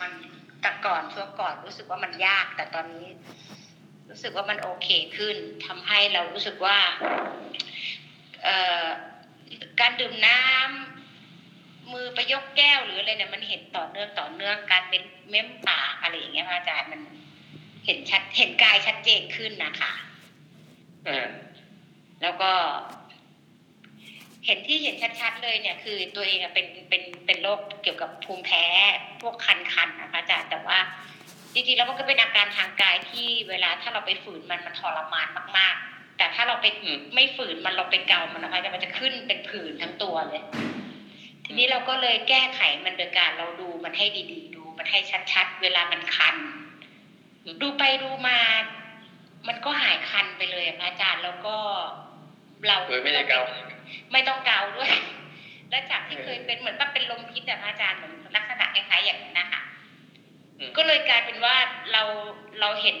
มันแต่ก่อนช่วงก่อนรู้สึกว่ามันยาก แต่ตอนนี้ รู้สึกว่ามันโอเคขึ้นทำให้เรารู้สึกว่า เอ่อการดื่มน้ำมือไปยกแก้วหรืออะไรเนี่ยมันเห็นต่อเนื่องต่อเนื่องการเป็นเม้มปากอะไรอย่างเงี้ยพระอาจารย์มันเห็นชัดเห็นกายชัดเจนขึ้นนะคะเออแล้วก็ เห็นที่เห็นชัดๆเลยเนี่ยคือตัวเองเป็นเป็นเป็นโรคเกี่ยวกับภูมิแพ้พวกคันๆนะคะอาจารย์แต่ว่าจริงๆแล้วมันก็เป็นอาการทางกายที่เวลาถ้าเราไปฝืนมันมันทรมานมาก ๆ แต่ถ้าเราไปไม่ฝืนมันเราไปเกามันนะคะมันจะขึ้นเป็นผื่นทั้งตัวเลย ทีนี้เราก็เลยแก้ไขมันโดยการเราดูมันให้ดีๆ ดูมันให้ชัดๆ เวลามันคัน ดูไปดูมา มันก็หายคันไปเลยอะพระอาจารย์แล้วก็เราโดยไม่ได้เกา ไม่ต้องเกาด้วย และจากที่เคยเป็นเหมือนว่าเป็นลมพิษอะพระอาจารย์เหมือนลักษณะคล้ายๆอย่างนั้นนะคะอืมก็เลยกลายเป็นว่าเราเราเห็น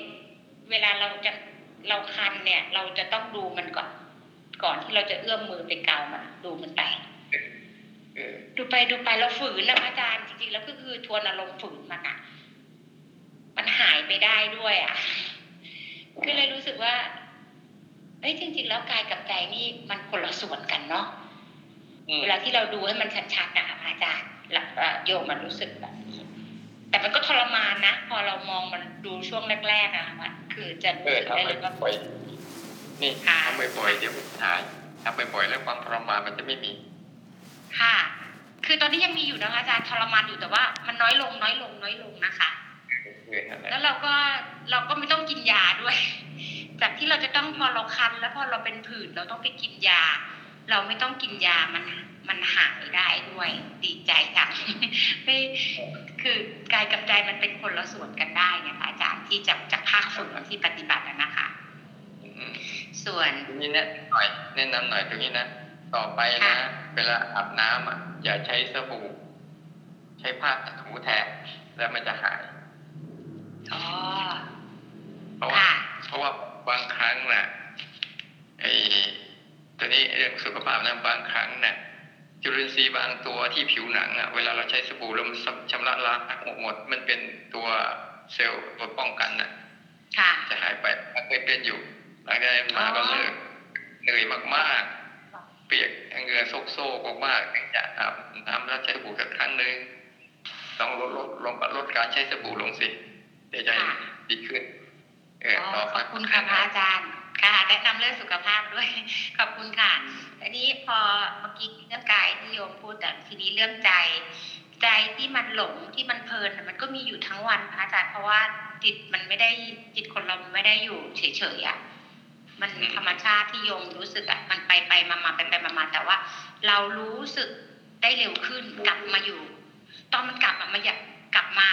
เวลาเราจะเราคันเนี่ย เราจะต้องดูมันก่อน ก่อนที่เราจะเอื้อมมือไปเกามันดูมันไปเออดูไปดูไปเราฝืนนะพระอาจารย์จริงๆแล้วก็คือทวนอารมณ์ฝืนมันอะมันหายไปได้ด้วยอะก็เลยรู้สึกว่า เอ้ยจริง ๆ แล้วกายกับใจนี่มันคนละส่วนกันเนาะอืมเวลาที่เราดูให้มันชัดๆนะคะพระอาจารย์หลักเอ่อโยมมันรู้สึกแบบนี้แต่มันก็ทรมานนะ พอเรามองมันดูช่วงแรกๆอะค่ะคือจะเอรู้อสึกได้ทำเลยว่าบ่อยๆนี่ค่ะทำบ่อยๆเดี๋ยวมันหายทำบ่อยๆแล้วความทรมานมันจะไม่มี ค่ะ คือตอนนี้ยังมีอยู่นะคะอาจารย์ทรมานอยู่แต่ว่า มันน้อยลงน้อยลงน้อยลงนะคะเออนั่นแหละแล้วเราก็เราก็ไม่ต้องกินยาด้วย จากที่เราจะต้องพอเราคันแล้วพอเราเป็นผื่นเราต้องไปกินยา เราไม่ต้องกินยามันมันหายได้ด้วยดีใจค่ะไม่คือกายกับใจมันเป็นคนละส่วนกันได้เนะคะอาจารย์ที่จะจะภาคฝึกที่ปฏิบัติอะนะคะอืมส่วนทีนี้แนะหน่อยแนะนำหน่อยตรงนี้นะต่อไปนะค่ะเวลาอาบน้ำอะอย่าใช้สบู่ใช้ผ้าถูแทนแล้วมันจะหายอ๋อเพราะว่าค่ะเพราะว่า บางครั้งน่ะไอ้ตัวนี้เรื่องสุขภาพนะบางครั้งน่ะจุลินทรีย์บางตัวที่ผิวหนังอะเวลาเราใช้สบู่แล้วมันชำระล้างหมด มันเป็นตัวเซลล์ตัวป้องกันน่ะค่ะจะหายไปมันเคยเป็นอยู่หลังจากนั้นมาก็เลิกเหนื่อยมากๆ เปียกเหงื่อโซกๆมากๆถึงจะอาบน้ำแล้วใช้สบู่สักครั้งหนึ่งต้องลดลดลงลดการใช้สบู่ลงสิเดี๋ยวจะค่ะดีขึ้น เอออ๋อต่อขไปอบคุณค่ะพระอาจารย์ค่ะแนะนำเรื่องสุขภาพด้วย ขอบคุณค่ะอันนี้พอเมื่อกี้เรื่องกายที่โยมพูดแต่ทีนี้เรื่องใจ ใจที่มันหลงที่มันเพลินน่ะมันก็มีอยู่ทั้งวันพระอาจารย์เพราะว่าจิตมันไม่ได้จิตคนเรามันไม่ได้อยู่เฉยๆอะมันธรรมชาติที่โยมรู้สึกอะมันไปไปมามาไปไปมามาแต่ว่า เรารู้สึกได้เร็วขึ้นกลับมาอยู่ ตอนมันกลับอะมันอยากกลับมา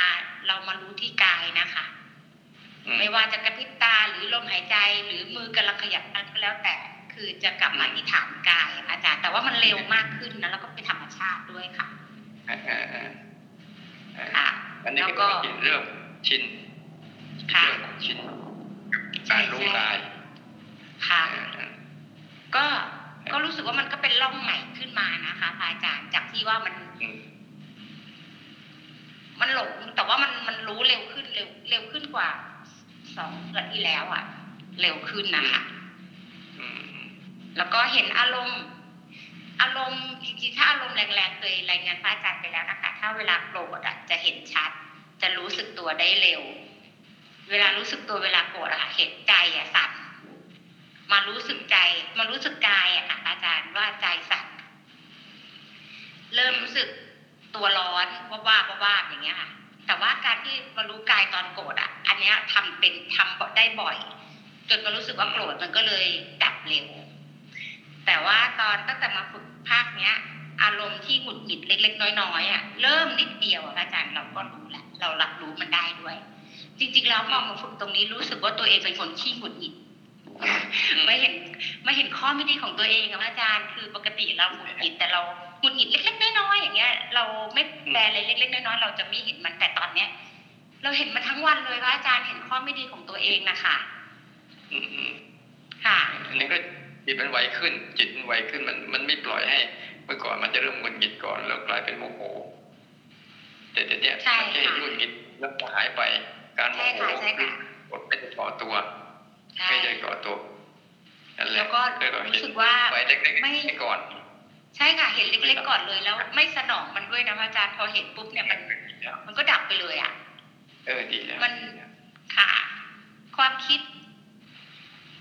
เรามารู้ที่กายนะคะอืม ไม่ว่าจะกระพริบตาหรือลมหายใจหรือมือกำลังขยับนั่นก็แล้วแต่คือจะกลับมาที่ฐานกายอะค่ะอาจารย์ แต่ว่ามันเร็วมากขึ้นนะแล้วก็เป็นธรรมชาติด้วยค่ะอ่าอ่าอ่าอ่าค่ะอันนี้แล้วก็ก็เป็นเรื่องชินค่ะเรื่องของชินการรู้กายค่ะอ่าอ่าก็ก็รู้สึกว่ามันก็เป็นร่องใหม่ขึ้นมานะคะพระอาจารย์จากที่ว่ามันอืมมันหลงแต่ว่ามันมันรู้เร็วขึ้นเร็วเร็วขึ้นกว่า สองเดือนที่แล้วอะ่ะเร็วขึ้นนะคะอืมอืมแล้วก็เห็นอารมณ์ อารมณ์จริงๆถ้าอารมณ์แรงๆเคยรายงานพระอาจารย์ไปแล้วนะคะ ถ้าเวลาโกรธอะจะเห็นชัด จะรู้สึกตัวได้เร็ว เวลารู้สึกตัวเวลาโกรธอะค่ะเห็นใจอะสั่นมารู้สึกใจ มารู้สึกกายอะค่ะ อาจารย์ว่าใจสั่นเริ่มรู้สึกตัวร้อนว่าว่าว่าว่าอย่างเงี้ยค่ะ แต่ว่าการที่มารู้กายตอนโกรธอะอันเนี้ยทำเป็นทำได้บ่อย จนมารู้สึกว่าโกรธมันก็เลยดับเร็ว แต่ว่าตอนตั้งแต่มาฝึกภาคเนี้ย อารมณ์ที่หงุดหงิดเล็ก ๆ น้อยๆอะเริ่มนิดเดียวอะอาจารย์เราก็รู้แหละเรารับรู้มันได้ด้วย จริง ๆ แล้วพอมาฝึกตรงนี้รู้สึกว่าตัวเองเป็นคนขี้หงุดหงิดไม่เห็นไม่เห็นข้อไม่ดีของตัวเองอะอาจารย์ คือปกติเราหงุดหงิดแต่เรา หงุดหงิดเล็ก ๆ น้อยๆอย่างเงี้ย เราไม่แปลอะไรเล็ก ๆ น้อยๆเราจะไม่เห็นมันแต่ตอนเนี้ย เราเห็นมันทั้งวันเลยพระอาจารย์เห็นข้อไม่ดีของตัวเองนะคะอืมอืมค่ะอันนี้ก็จิตมันไวขึ้น จิตมันไวขึ้นมันมันไม่ปล่อยให้ เมื่อก่อนมันจะเริ่มหงุดหงิดก่อน แล้วกลายเป็นโมโหแต่แต่เนี้ยใช่มันแค่ค่ะหงุดหงิดแล้วก็หายไปการโมใช่โหค่ะใช่ค่ะกดไม่ได้ก่อตัวใช่ไม่ได้ก่อตัวนั่นแหละแล้วก็เเห็รู้นสึกว่าไว้เล็กๆไม่ให้ก่อน ใช่ค่ะเห็นเล็กๆก่อนเลยแล้ว ไม่สนองมันด้วยนะพระอาจารย์พอเห็นปุ๊บเนี่ยมัน มันก็ดับไปเลยอะเออดีแล้วมันค่ะ ความคิด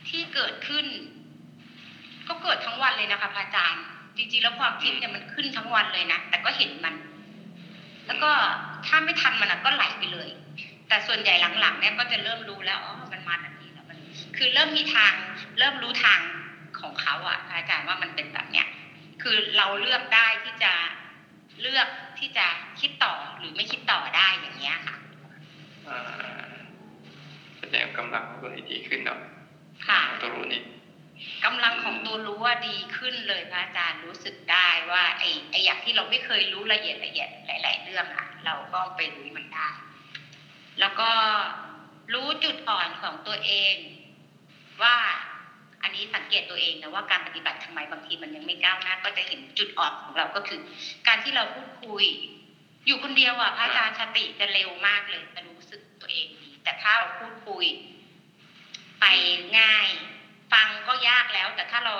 ที่เกิดขึ้น ก็เกิดทั้งวันเลยนะคะพระอาจารย์จริงๆแล้วความคิดเนี่ยมันขึ้นทั้งวันเลยนะแต่ก็เห็นมัน แล้วก็ถ้าไม่ทันมันอะก็ไหลไปเลย แต่ส่วนใหญ่หลังๆเนี่ยก็จะเริ่มรู้แล้วอ๋อมันมาแบบนี้แล้วมัน คือเริ่มมีทาง เริ่มรู้ทางของเขาอะพระอาจารย์ว่ามันเป็นแบบเนี้ย คือเราเลือกได้ที่จะเลือกที่จะคิดต่อหรือไม่คิดต่อได้อย่างเงี้ยค่ะอ่าแสดงกำลังของตัวนี้ดีขึ้นเนาะค่ะตัวรู้นี่กำลังของตัวรู้ว่าดีขึ้นเลยพระอาจารย์รู้สึกได้ว่าไอ้ไอ้อย่างที่เราไม่เคยรู้ละเอียดละเอียดหลาย ๆ เรื่องอะเราก็ไปรู้มันได้ แล้วก็รู้จุดอ่อนของตัวเอง ว่า อันนี้สังเกตตัวเองนะว่าการปฏิบัติทำไมบางทีมันยังไม่ก้าวหน้า ก็จะเห็นจุดอ่อนของเราก็คือ การที่เราพูดคุย อยู่คนเดียวอะพระอาจารย์สติจะเร็วมากเลยจะรู้สึกตัวเองดีแต่ถ้าเราพูดคุย ไปง่าย ฟังก็ยากแล้ว แต่ถ้าเรา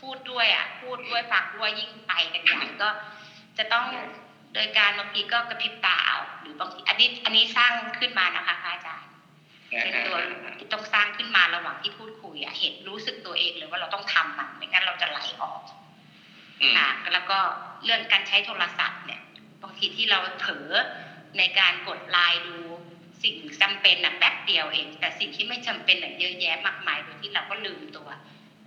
พูดด้วยอะ พูดด้วยฟังด้วยยิ่งไปกันใหญ่ก็จะต้องโดยการบางทีก็กระพริบตาเอาหรือบางทีอันนี้อันนี้สร้างขึ้นมานะคะพระอาจารย์ เป็นตัวที่ต้องสร้างขึ้นมาระหว่างที่พูดคุยอะเห็นรู้สึกตัวเองเลยว่าเราต้องทำมันไม่งั้นเราจะไหลออกอืมค่ะแล้วก็เรื่องการใช้โทรศัพท์เนี่ยบางทีที่เราเผลอในการกดไลน์ดูสิ่งจำเป็นนะแป๊บเดียวเอง แต่สิ่งที่ไม่จำเป็นน่ะเยอะแยะมากมายโดยที่เราก็ลืมตัว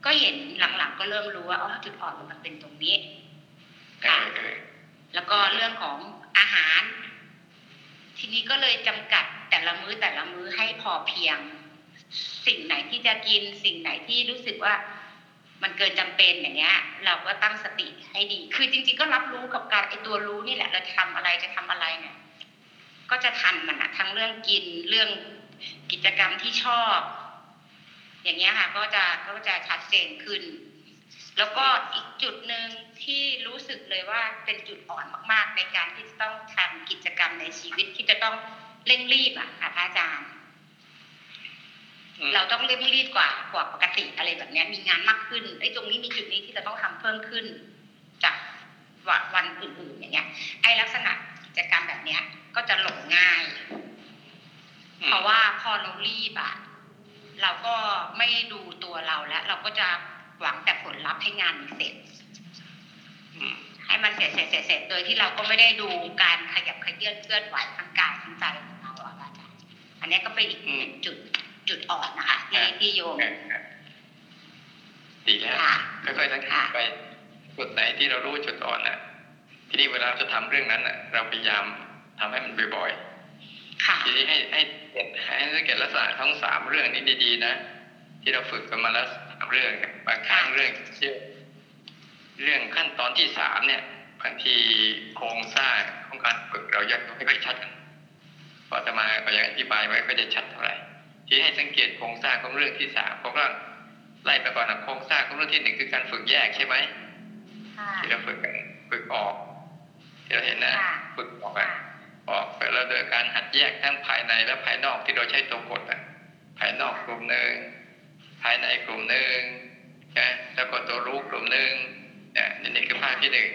ก็เห็นหลังๆก็เริ่มรู้ว่าอ๋อจุดอ่อนมันเป็นตรงนี้เอค่ะอเออแล้วก็เรื่องของอาหาร ทีนี้ก็เลยจำกัด แต่ละมื้อแต่ละมื้อให้พอเพียง สิ่งไหนที่จะกินสิ่งไหนที่รู้สึกว่ามันเกินจำเป็นอย่างเงี้ย เราก็ตั้งสติให้ดี คือจริง ๆ ก็รับรู้กับการไอตัวรู้นี่แหละเราจะทำอะไรจะทำอะไรเนี่ย ก็จะทันมันอะทั้งเรื่องกินเรื่องกิจกรรมที่ชอบ อย่างเงี้ยค่ะก็จะก็จะชัดเจนขึ้น แล้วก็อีกจุดหนึ่งที่รู้สึกเลยว่าเป็นจุดอ่อนมาก ๆ ในการที่จะต้องทำกิจกรรมในชีวิตที่จะต้อง เร่งรีบอะค่ะพระอาจารย์อืมเราต้องเร่งรีบกว่ากว่าปกติอะไรแบบเนี้ย มีงานมากขึ้นไอ้ตรงนี้มีจุดนี้ที่จะต้องทำเพิ่มขึ้น จากวันวันอื่นๆอย่างเงี้ย ไอ้ลักษณะกิจกรรมแบบเนี้ย ก็จะหลงง่าย เพราะว่าพอเรารีบอะเราก็ไม่ดูตัวเราแล้ว เราก็จะหวังแต่ผลลัพธ์ให้งานมันเสร็จอืมให้มันเสร็จเสร็จเสร็จเสร็จโดยที่เราก็ไม่ได้ดูการขยับขยื่นเคลื่อนไหวทั้งกายทั้งใจของ อันนี้ก็เป็นอีกหนึ่งจุดจุดอ่อนนะคะที่ที่โยมเออเออดีแล้วค่ะค่อยๆสังเกตไปจุดไหนที่เรารู้จุดอ่อนน่ะ ทีนี้เวลาจะทำเรื่องนั้นน่ะ เราพยายามทำให้มันบ่อยค่ะๆทีนี้ให้ให้ให้สังเกตลักษณะทั้งสามเรื่องนี้ดีๆนะที่เราฝึกกันมาแล้วสามเรื่องเนี่ยบางครั้งเรื่องเชื่อเรื่องขั้นตอนที่สามเนี่ยบางทีโครงสร้างของการฝึกเรายังไม่ค่อยชัดกัน พอจะมาก็ยังอธิบายไว้ก็จะชัดเท่าไหร่ ที่ให้สังเกตโครงสร้างของเรื่องที่สามเพราะว่าไล่ไปก่อนนะโครงสร้างของเรื่องที่หนึ่งคือการฝึกแยกใช่ไหมค่ะที่เราฝึกกันฝึกออกที่เราเห็นนะค่ะฝึกออกอะออกไปแล้วโดยการหัดแยกทั้งภายในและภายนอกที่เราใช้ตัวกดอะภายนอกกลุ่มหนึ่งภายในกลุ่มหนึ่งนะแล้วก็ตัวรู้กลุ่มหนึ่งเนี่ยนี่นี่คือภาคที่หนึ่ง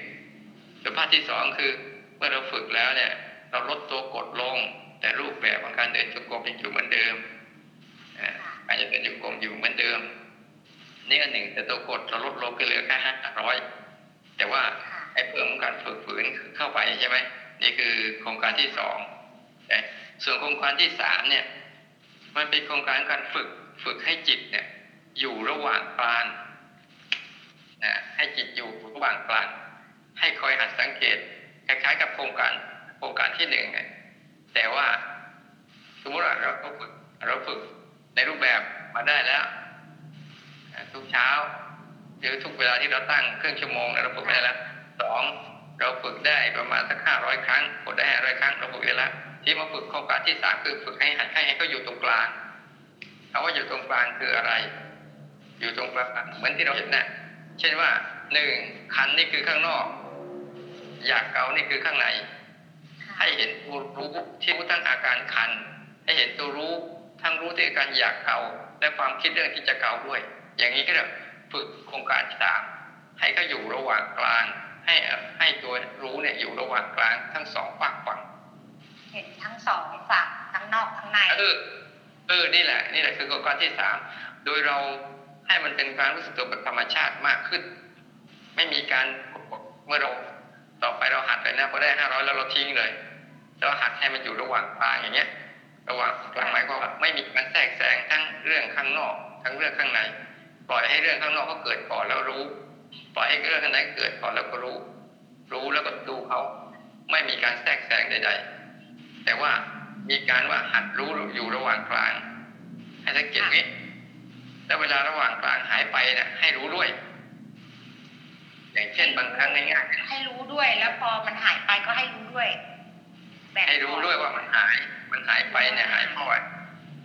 ส่วนภาคที่สองคือเมื่อเราฝึกแล้วเนี่ย เราลดตัวกดลง แต่รูปแบบของการเดินจงกรมยังอยู่เหมือนเดิมอาการจะเดินจงกรมอยู่เหมือนเดิมนี่อันหนึ่งแต่ตัวกดเราลดลงก็เหลือแค่ห้าร้อยแต่ว่าไอ้เพิ่มการฝึกฝืนเข้าไปใช่ไหมนี่คือโครงการที่สองส่วนโครงการที่สามเนี่ย มันเป็นโครงการการฝึกฝึกให้จิตเนี่ย อยู่ระหว่างกลางนะให้จิตอยู่ระหว่างกลางให้คอยหัดสังเกต คล้ายๆ กับโครงการโครงการที่หนึ่งเนี่ย แต่ว่าสมมติว่าเราฝึกเราฝึกในรูปแบบมาได้แล้ว ทุกเช้าหรือทุกเวลาที่เราตั้งเครื่องชั่วโมงเราฝึกได้แล้วสองเราฝึกได้ประมาณสักห้าร้อยครั้งฝึกได้ห้าร้อยครั้งเราฝึกได้แล้วที่มาฝึกโครงการที่สามคือฝึกให้ให้ให้เขาอยู่ตรงกลางคำว่าอยู่ตรงกลางคืออะไร อยู่ตรงกลางเหมือนที่เราเห็นนะเช่นว่าหนึ่งคันนี่คือข้างนอก อยากเกานี่คือข้างใน ให้เห็นตัวรู้ที่รู้ทั้งอาการคัน ให้เห็นตัวรู้ทั้งรู้ที่อาการอยากเกาและความคิดเรื่องที่จะเกาด้วย อย่างนี้ก็เรียกฝึกโครงการที่สามให้เขาอยู่ระหว่างกลาง ให้ให้ตัวรู้เนี่ยอยู่ระหว่างกลางทั้งสองฝากฝั่งเห็นทั้งสองฝั่งทั้งนอกทั้งในเออเออนี่แหละ นี่แหละคือโครงการที่สามโดยเราให้มันเป็นการรู้สึกตัวแบบธรรมชาติมากขึ้น ไม่มีการเมื่อเรา ต่อไปเราหัดเลยนะพอได้ห้าร้อยแล้วเราทิ้งเลยเราหัดให้มันอยู่ระหว่างกลางอย่างเงี้ย ระหว่างกลางหมายความว่าไม่มีการแทรกแซงทั้งเรื่องข้างนอก ทั้งเรื่องข้างใน ปล่อยให้เรื่องข้างนอกเขาเกิดก่อนแล้วรู้ ปล่อยให้เรื่องข้างในเกิดก่อนแล้วก็รู้ รู้แล้วก็ดูเขาไม่มีการแทรกแซงใด ๆ แต่ว่ามีการว่าหัดรู้อยู่ระหว่างกลาง ให้สังเกตนี้แล้วเวลาระหว่างกลางหายไปเนี่ยให้รู้ด้วย อย่างเช่นบางครั้งง่ายๆให้รู้ด้วย แล้วพอมันหายไปก็ให้รู้ด้วยแบบให้รู้ด้วยว่ามันหาย มันหายไปเนี่ยหายเพราะอะไร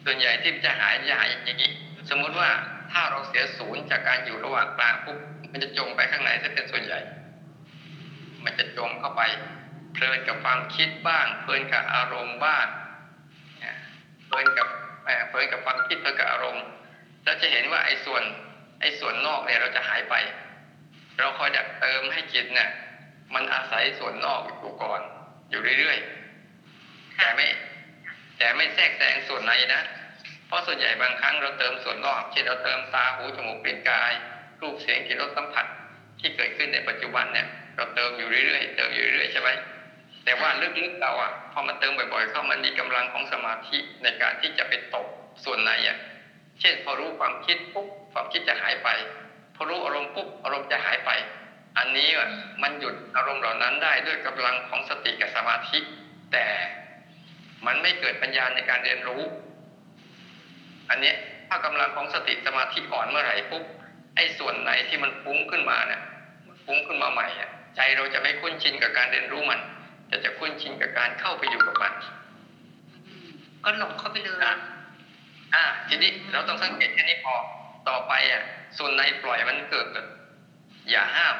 ส่วนใหญ่ที่จะหายจะหายอย่างนี้ สมมุติว่าถ้าเราเสียศูนย์จากการอยู่ระหว่างกลางปุ๊บมันจะจมไปข้างในซะเป็นส่วนใหญ่ มันจะจมเข้าไป เพลินกับความคิดบ้าง เพลินกับอารมณ์บ้างนะเพลินกับเอ่อเพลินกับความคิดเพลินกับอารมณ์ แล้วจะเห็นว่าไอ้ส่วนไอ้ส่วนนอกเนี่ยเราจะหายไป เราคอยดักเติมให้จิตเนี่ยมันอาศัยส่วนนอกอยู่ก่อนอยู่เรื่อยๆแต่ไม่ แต่ไม่แทรกแซงส่วนในนะเพราะส่วนใหญ่บางครั้งเราเติมส่วนนอกเช่นเราเติมตาหูจมูกเป็นกาย รูปเสียงกลิ่นรสสัมผัสที่เกิดขึ้นในปัจจุบันเนี่ย เราเติมอยู่เรื่อยๆเติมอยู่เรื่อยๆใช่ไหมแต่ว่าลึกๆเราอะพอมันเติมบ่อยๆเข้ามันมีกำลังของสมาธิในการที่จะไปตกส่วนในอะเช่นพอรู้ความคิดปุ๊บความคิดจะหายไป พอรู้อารมณ์ปุ๊บอารมณ์จะหายไป อันนี้อะมันหยุดอารมณ์เหล่านั้นได้ด้วยกำลังของสติกับสมาธิ แต่มันไม่เกิดปัญญาในการเรียนรู้ อันเนี้ยถ้ากำลังของสติสมาธิอ่อนเมื่อไหร่ปุ๊บไอ้ส่วนไหนที่มันฟุ้งขึ้นมาเนี่ยฟุ้งขึ้นมาใหม่อะใจเราจะไม่คุ้นชินกับการเรียนรู้มันแต่จะคุ้นชินกับการเข้าไปอยู่กับมันอืมก็หลงเข้าไปเลยอะอ่าทีนี้เราต้องสังเกตแค่นี้พอ ต่อไปอะส่วนในปล่อยมันเกิดอย่าห้าม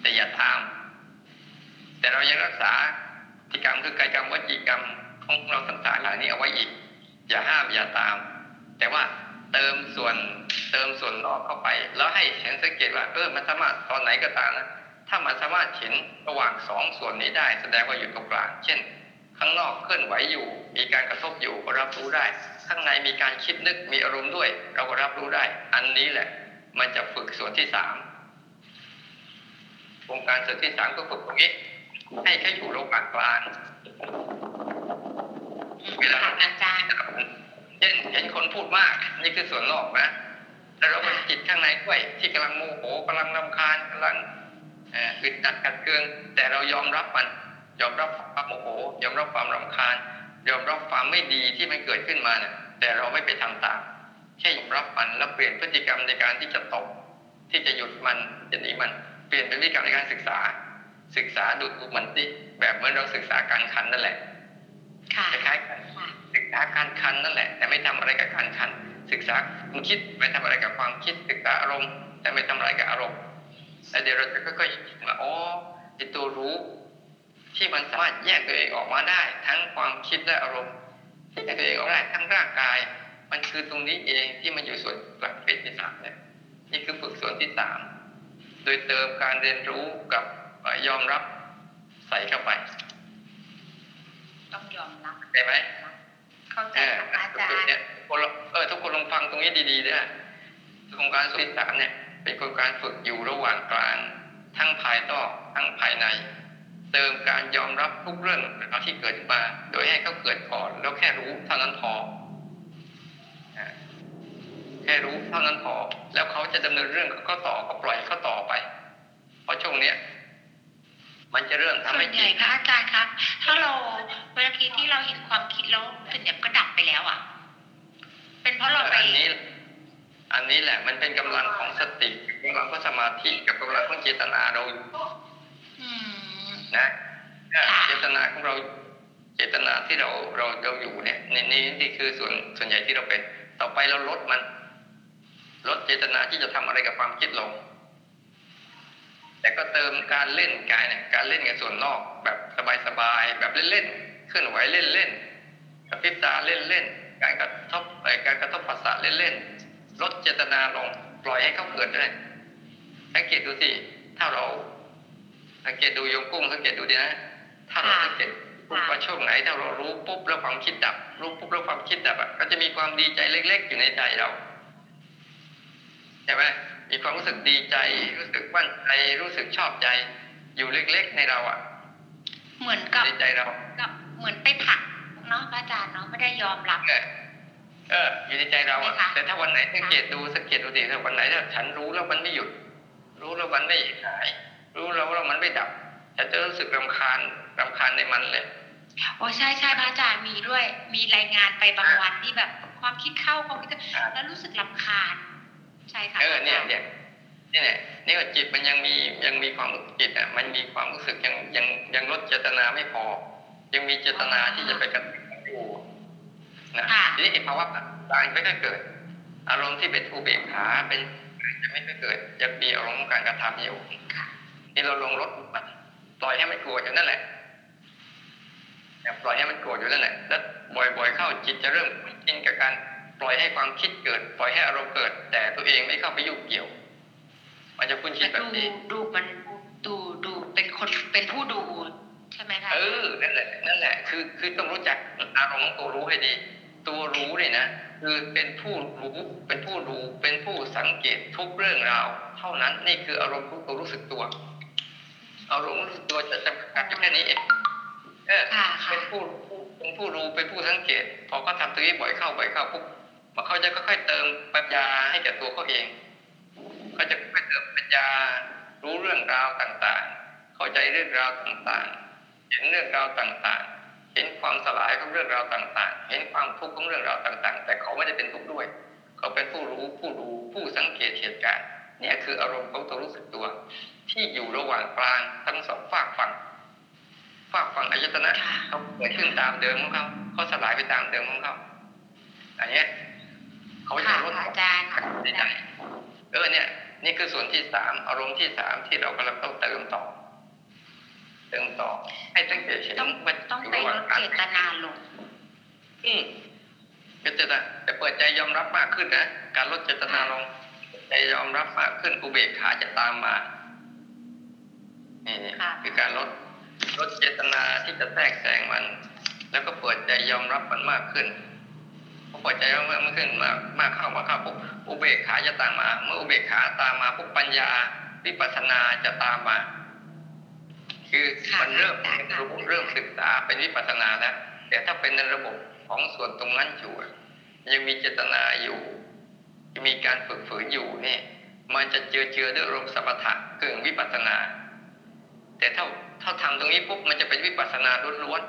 แต่อย่าตาม แต่เรายังรักษาพฤติกรรมคือกายกรรมวจีกรรมของเราทั้งสามเหล่านี้เอาไว้อีก อย่าห้ามอย่าตาม แต่ว่าเติมส่วนเติมส่วนนอกเข้าไป แล้วให้เห็นสังเกตว่าเออมันสามารถตอนไหนก็ตามนะถ้ามันสามารถเห็นระหว่างสองส่วนนี้ได้ แสดงว่าอยู่ตรงกลาง เช่น ข้างนอกเคลื่อนไหวอยู่ มีการกระทบอยู่ก็รับรู้ได้ ข้างในมีการคิดนึกมีอารมณ์ด้วย เราก็รับรู้ได้ อันนี้แหละ มันจะฝึกส่วนที่สามโครงการส่วนที่สามก็ฝึกตรงนี้ ให้แค่อยู่ระหว่างกลางเวลาอาจารย์เช่นเห็นคนพูดมาก นี่คือส่วนนอกนะแล้วเราก็จิตข้างในด้วยที่กำลังโมโหกำลังรำคาญกำลังอึดอัดกัดเคือง แต่เรายอมรับมัน ยอมรับความโมโหยอมรับความรำคาญ ยอมรับความไม่ดีที่มันเกิดขึ้นมาเนี่ยแต่เราไม่ไปทำตามแค่ยอมรับมันแล้วเปลี่ยนพฤติกรรมในการที่จะตกที่จะหยุดมันจะหนีมัน เปลี่ยนเป็นพฤติกรรมในการศึกษา ศึกษาดูมันสิแบบเหมือนเราศึกษาการคันนั่นแหละค่ะคล้ายๆกันค่ะศึกษาการคันนั่นแหละ แต่ไม่ทำอะไรกับการคัน ศึกษาความคิดไม่ทำอะไรกับความคิดศึกษาอารมณ์ แต่ไม่ทำอะไรกับอารมณ์แล้วเดี๋ยวเราจะค่อยๆเห็นว่าอ๋อไอตัวรู้ ที่มันสามารถแยกตัวเองออกมาได้ ทั้งความคิดและอารมณ์แยกตัวเองออกได้ทั้งร่างกาย มันคือตรงนี้เองที่มันอยู่ส่วนหลักเป็นที่สามเนี่ยนี่คือฝึกส่วนที่สามโดยเติมการเรียนรู้กับเอ่อยอมรับใส่เข้าไป ต้องยอมรับได้ไหมเข้าใจเออค่ะอาจารย์เนี่ยคนเราเออทุกคนลองฟังตรงนี้ดีๆด้วยโครงการสุดสามเนี่ย เป็นโครงการฝึกอยู่ระหว่างกลาง ทั้งภายนอกทั้งภายใน เติมการยอมรับทุกเรื่องราวที่เกิดมา โดยให้เขาเกิดก่อน แล้วแค่รู้เท่านั้นพอแค่รู้เท่านั้นพอ แล้วเขาจะดำเนินเรื่องเขาก็ต่อก็ปล่อยเขาต่อไป เพราะช่วงเนี้ยมันจะเริ่มทำส่วให้นใหญ่พระอาจารย์ครับ ถ้าเราเวลาทีที่เราเห็นความคิดแล้วส่วนใหญ่ก็ดับไปแล้วอะ เป็นเพราะเราไปอันนี้ อันนี้แหละมันเป็นกำลังของสติกำลังของสมาธิกับกำลังของเจตนาเราอยู่อืม นะเจตนาของเราเจตนาที่เราเราเราอยู่เนี่ยในนี้นี่คือส่วนส่วนใหญ่ที่เราเป็น ต่อไปเราลดมัน ลดเจตนาที่จะทำอะไรกับความคิดลงแต่ก็เติมการเล่นกายเนี่ยการเล่นกับส่วนนอกแบบสบายๆแบบเล่นๆเคลื่อนไหวเล่นๆกระพริบตาเล่นๆการกระทบเอ่อการกระทบประสาเล่นๆลดเจตนาลงปล่อยให้เขาเกิดด้วยสังเกตดูสิถ้าเรา สังเกตดูโยมกุ้งสังเกตดูดีนะถ้าเราสังเกตปุ๊บว่าช่วงไหนถ้าเรารู้ปุ๊บแล้วความคิดดับ รู้ปุ๊บแล้วความคิดดับอะก็จะมีความดีใจเล็ก ๆ อยู่ในใจเราใช่ไหมมีความรู้สึกดีใจ รู้สึกมั่นใจรู้สึกชอบใจ อยู่เล็ก ๆ ในเราอะ เหมือนกับในใจเรากับเหมือนไปผลักเนาะพระอาจารย์เนาะไม่ได้ยอมรับเออเอออยู่ในใจเราอะใช่ค่ะแต่ถ้าวันไหนสังเกตดูสังเกตดูดิถ้าวันไหนถ้าฉันรู้แล้วมันไม่หยุด รู้แล้วมันไม่หาย รู้แล้วแล้วมันไม่ดับฉันจะรู้สึกรำคาญรำคาญในมันเลยโอ้ใช่ใช่พระอาจารย์มีด้วย มีรายงานไปบางวันที่แบบ ความคิดเข้าความคิดเข้าอ่าแล้วรู้สึกลำคาญ ใช่ค่ะเออเนี่ยพระาจารเนี่ยนี่แหละนี่ว่าจิตมันยังมียังมีความรู้จิตอะ มันมีความรู้สึกยังยังยังลดเจตนาไม่พอ ยังมีเจตนาที่จะไปกระตุ้นอยู่นะทีนี้ไอ้ภาวะต่างๆไม่ค่อยเกิด อารมณ์ที่เป็นอุเบกขาเป็นจะไม่ค่อยเกิด จะมีอารมณ์ของการกระทำอยู่ ค่ะนี่เราลงรถมันปล่อยให้มันโกรธอยู่นั่นแหละเนี่ยปล่อยให้มันโกรธอยู่นั่นแหละแล้วบ่อยๆเข้าจิตจะเริ่มคุ้นชินกับการปล่อยให้ความคิดเกิด ปล่อยให้อารมณ์เกิด แต่ตัวเองไม่เข้าไปยุ่งเกี่ยว มันจะคุ้นชิแล้นวแบบดูนี้ดูมันดูดูเป็นคนเป็นผู้ดูใช่ไหมคะเออนั่นแหละนั่นแหละ คือคือต้องรู้จักอารมณ์ของตัวรู้ให้ดี ตัวรู้เนี่ยนะคือเป็นผู้รู้เป็นผู้ดูเป็นผู้สังเกตทุกเรื่องราว เท่านั้นนี่คืออารมณ์ของตัวรู้สึกตัว อารมณ์รู้สึกตัวจะจำกัดอยู่แค่นี้เองเออค่ะค่ะเป็นผู้ผู้เป็นผู้รู้เป็นผู้สังเกต พอเขาทำตรงนี้บ่อยเข้าบ่อยเข้าปุ๊บมันเขาจะค่อยๆเติมปัญญาให้แก่ตัวเขาเองเขาจะค่อยๆเติมปัญญารู้เรื่องราวต่างๆ เข้าใจเรื่องราวต่างๆ เห็นเรื่องราวต่างๆ เห็นความสลายของเรื่องราวต่างๆ เห็นความทุกข์ของเรื่องราวต่างๆ แต่เขาไม่ได้เป็นทุกข์ด้วย เขาเป็นผู้รู้ผู้ดูผู้สังเกตเหตุการณ์ เนี่ยคืออารมณ์ของตัวรู้สึกตัว ที่อยู่ระหว่างกลางทั้งสองฝากฝั่งฝากฝั่งอายตนะค่ะเขาเกิดขึ้นตามเดิมของเขาเขาสลายไปตามเดิมของเขาอันเนี้ยเขาจะค่ะลดพระอาจารย์ในใจเออเนี่ย นี่คือส่วนที่สามอารมณ์ที่สามที่เรากำลังต้องเติมต่อ เติมต่อ ให้สังเกตเห็นต้องมันต้องยู่ไประหลว่างดกลางเจตนาลงอืมเจตนาแต่เปิดใจยอมรับมากขึ้นนะการลดเจตนาลง ใจยอมรับมากขึ้นอุเบกขาจะตามมานี่นี่ค่ะคือการลดลดเจตนาที่จะแทรกแซงมัน แล้วก็เปิดใจยอมรับมันมากขึ้นพอเปิดใจยอมรับมากขึ้นมากมากเข้ามากเข้าปุ๊บอุเบกขาจะตามมา เมื่ออุเบกขาตามมาปุ๊บปัญญาวิปัสสนาจะตามมา คือค่ะมันเริ่มค่ะรู้เริ่มศึกษาเป็นวิปัสสนาแล้วแต่ถ้าเป็นในระบบของส่วนตรงนั้นอยู่อะยังมีเจตนาอยู่ยัง มีการฝึกฝืนอยู่เนี่ยมันจะเจือเจือด้วยอารมณ์สมถะกึ่งวิปัสสนา แต่ถ้าถ้าทำตรงนี้ปุ๊บมันจะเป็นวิปัสสนาล้วน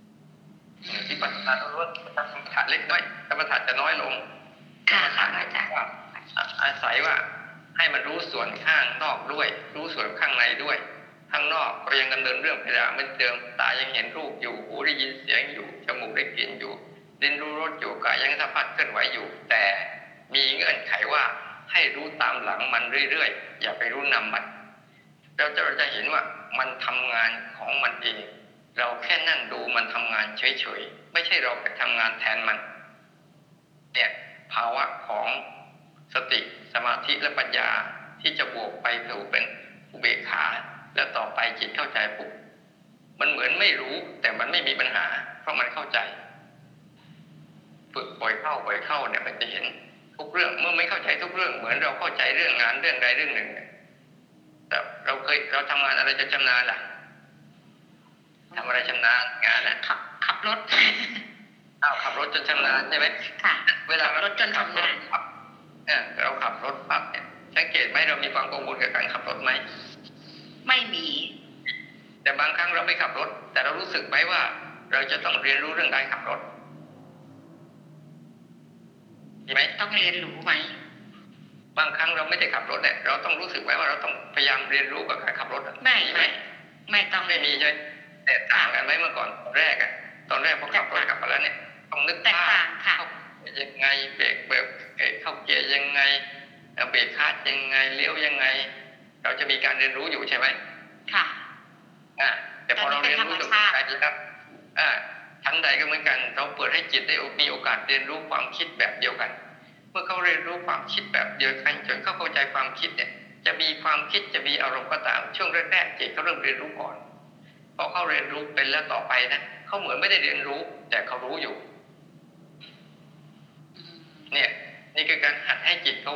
ๆวิปัสสนาล้วนๆสมถะเล็กน้อยสมถะจะน้อยลงค่ะค่ะพระอาจารย์ว่าอาศัยว่าให้มันรู้ส่วนข้างนอกด้วย รู้ส่วนข้างในด้วย ข้างนอกก็ยังดำเนินเรื่องไปแล้วเหมือนเดิมตายังเห็นรูปอยู่หูได้ยินเสียงอยู่จมูกได้กลิ่นอยู่ลิ้นรู้รสอยู่กายยังสัมผัสเคลื่อนไหวอยู่แต่ มีเงื่อนไขว่าให้รู้ตามหลังมันเรื่อยๆ อย่าไปรู้นำมันเราจะเราจะเห็นว่ามันทำงานของมันเอง เราแค่นั่งดูมันทำงานเฉยๆ ไม่ใช่เราไปทำงานแทนมันเนี่ยภาวะของสติสมาธิและปัญญาที่จะบวกไปสู่เป็นอุเบกขา แล้วต่อไปจิตเข้าใจปุ๊บมันเหมือนไม่รู้แต่มันไม่มีปัญหา เพราะมันเข้าใจ ฝึกบ่อยเข้าบ่อยเข้าเนี่ยมันจะเห็น ทุกเรื่องเมื่อไม่เข้าใจทุกเรื่องเหมือนเราเข้าใจเรื่องงานเรื่องใดเรื่องหนึ่งเนี่ยแต่เราเคยเราทำงานอะไรจะชำนาญล่ะทำอะไรชำนาญงานนะขับขับรถอ้าวขับรถจนชำนาญใช่ไหมค่ะ เวลาขับรถจนชำนาญขับเนี่ยเราขับรถปั๊บเนี่ยสังเกตไหมเรามีความกังวลกับการขับรถไหมไม่มี แต่บางครั้งเราไม่ขับรถ แต่เรารู้สึกไหมว่า เราจะต้องเรียนรู้เรื่องการขับรถใช่ ไหมต้องเรียนรู้ไหมบางครั้งเราไม่ได้ขับรถเนี่ยเราต้องรู้สึกไหมว่าเราต้องพยายามเรียนรู้กับการขับรถอะไม่ไหมไม่ไม่ต้องไม่มีใช่ไหมแต่ต่างกันไหมเมื่อก่อนตอนแรกอะตอนแรกพอขับรถกลับมาแล้วเนี่ยต้องนึกแตกภาพต่างค่ะเข้ายังไงเบรกเบรกเอ่อเข้าเกียร์ยังไงเอ่อเบรกคลัดยังไงเลี้ยวยังไงเราเราจะมีการเรียนรู้อยู่ใช่ไหมค่ะอ่าแต่พอเราเรียนรู้ตรงนี้ไปแล้วอ่า ชั้นใดก็เหมือนกัน เราเปิดให้จิตได้มีโอกาสเรียนรู้ความคิดแบบเดียวกัน เมื่อเขาเรียนรู้ความคิดแบบเดียวกันจนเขาเข้าใจความคิดเนี่ยจะมีความคิดจะมีอารมณ์ก็ตาม ช่วงแรกๆจิตเขาเริ่มเรียนรู้ก่อนพอเขาเรียนรู้เป็นแล้วต่อไปนะเขาเหมือนไม่ได้เรียนรู้ แต่เขารู้อยู่ เนี่ยนี่คือการหัดให้จิตเขา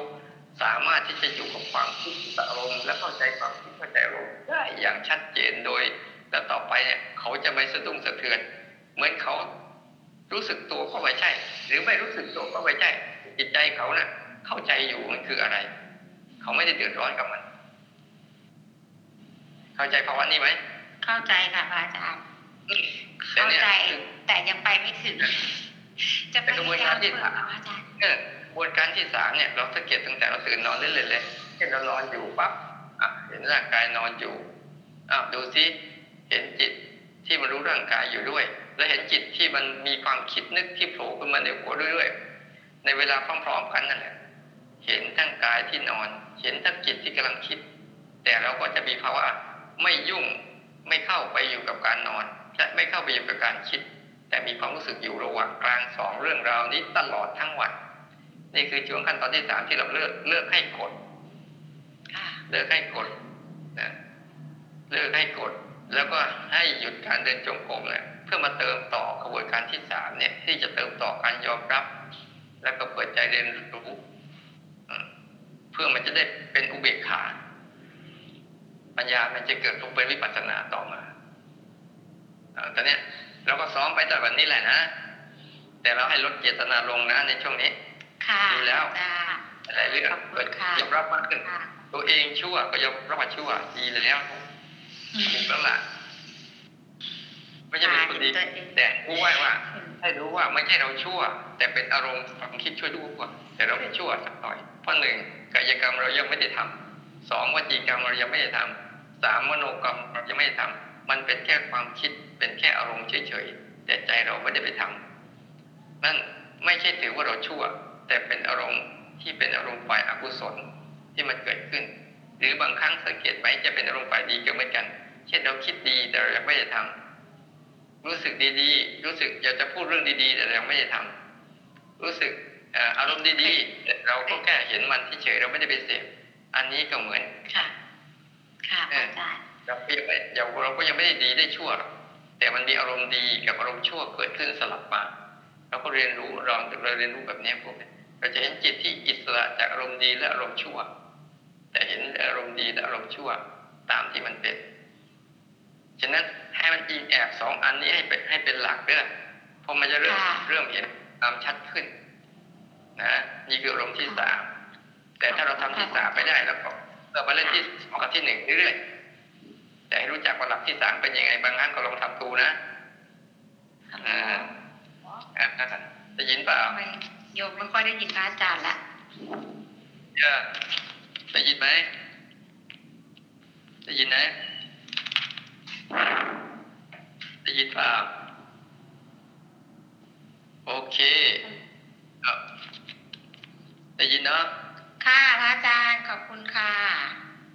สามารถที่จะอยู่กับความคิดอารมณ์และเข้าใจความคิดเข้าใจอารมณ์ได้อย่างชัดเจนโดย แล้วต่อไปเนี่ยเขาจะไม่สะดุ้งสะเทือน เหมือนเขารู้สึกตัวก็ไม่ใช่ หรือไม่รู้สึกตัวก็ไม่ใช่ จิตใจเขาเนะ่ะ เข้าใจอยู่มันคืออะไร เขาไม่ได้เดือดร้อนกับมัน เข้าใจภาวะนี้ไหมเข้าใจค่ะพระอาจารย์แต่เข้าเนี่ยใจคือแต่ยังไปไม่ถึง จะพแต่กระบวยายาการมที่ฝึกสามค่ะพระอาจารย์เออกระบวนการที่สามเนี่ย เราสังเกตตั้งแต่เราตื่นนอนเล่นๆเลยเช่นเรานอนอยู่ปั๊บอะเห็นร่างกายนอนอยู่อ้าวดูซิเห็นจิตที่มันรู้ร่างกายอยู่ด้วย และเห็นจิตที่มันมีความคิดนึกที่โผล่ขึ้นมาในหัวด้วยๆ ในเวลาพร้อมๆกันนั่นแหละเห็นทั้งกายที่นอน เห็นทั้งจิตที่กำลังคิด แต่เราก็จะมีภาวะไม่ยุ่งไม่เข้าไปอยู่กับการนอนและไม่เข้าไปอยู่กับการคิด แต่มีความรู้สึกอยู่ระหว่างกลางสองเรื่องราวนี้ตลอดทั้งวันนี่คือช่วงขั้นตอนที่สามที่เราเลือกเลือกให้กดค่ะเลิกให้กดนะเลิกให้กด แล้วก็ให้หยุดการเดินจงกรมเนี่ยเพื่อมาเติมต่อกระบวนการที่สามเนี่ย ที่จะเติมต่อการยอมรับ แล้วก็เปิดใจเรียนรู้อืมเพื่อมันจะได้เป็นอุเบกขาปัญญามันจะเกิดลงเป็นวิปัสสนาต่อมาอ่าตอนเนี้ยเราก็ซ้อมไปแต่วันนี้แหละนะ แต่เราให้ลดเจตนาลงนะในช่วงนี้ค่ะดีแล้วจ้าอะไรเรื่องขอบคุณเปิดค่ะยอมรับมากขึ้นค่ะตัวเองชั่วก็ยอมรับว่าชั่วดีแล้ว ถูกแล้วล่ะไม่ใช่เป็นคนดีตัวเองแต่รู้ไว้ว่าให้รู้ว่าไม่ใช่เราชั่ว แต่เป็นอารมณ์ความคิดชั่วดูกว่าแต่เราไม่ชั่วสักหน่อยเพราะหนึ่งกายกรรมเรายังไม่ได้ทำสองวจีกรรมเรายังไม่ได้ทำสามมโนกรรมเรายังไม่ได้ทำมันเป็นแค่ความคิดเป็นแค่อารมณ์เฉยๆแต่ใจเราไม่ได้ไปทำนั่นไม่ใช่ถือว่าเราชั่ว แต่เป็นอารมณ์ที่เป็นอารมณ์ฝ่ายอกุศลที่มันเกิดขึ้น หรือบางครั้งสังเกตไหมจะเป็นอารมณ์ฝ่ายดีก็เหมือนกัน เช่นเราคิดดีแต่เรายังไม่ได้ทำรู้สึกดีๆ รู้สึกอยากจะพูดเรื่องดีๆ แต่เรายังไม่ได้ทำรู้สึกเอ่ออารมณ์ดีๆแต่เราก็แค่เห็นมันเฉยๆเราไม่ได้ไปเสพอันนี้ก็เหมือนค่ะค่ะพระอาจารย์เราก็ยังไม่เราเราก็ยังไม่ได้ดีได้ชั่วหรอกแต่มันมีอารมณ์ดีกับอารมณ์ชั่วเกิดขึ้นสลับมาเราก็เรียนรู้เราเราเรียนรู้แบบนี้พวกนี้เราจะเห็นจิตที่อิสระจากอารมณ์ดีและอารมณ์ชั่ว แต่เห็นอารมณ์ดีและอารมณ์ชั่วตามที่มันเป็น ฉะนั้นให้มันอิงแอบสองอันนี้ให้เป็นให้เป็นหลักเด้อเพราะมันจะเริ่มค่ะเริ่มเห็นความชัดขึ้น นะนี่คืออารมณ์ที่สามแต่ถ้าเราทำที่สามไม่ได้แล้วก็เรามาเล่นที่สองกับที่หนึ่งเรื่อยๆแต่ให้รู้จักว่าหลักที่สามเป็นยังไงบางครั้งก็ลองทำดูนะอ่าอะได้ยินเปล่าทำไมโยมไม่ค่อยได้ยินพระอาจารย์ละเออได้ยินไหมได้ยินไหม ได้ยินเปล่าโอเคเออได้ยินเนาะค่ะพระอาจารย์ขอบคุณค่ะ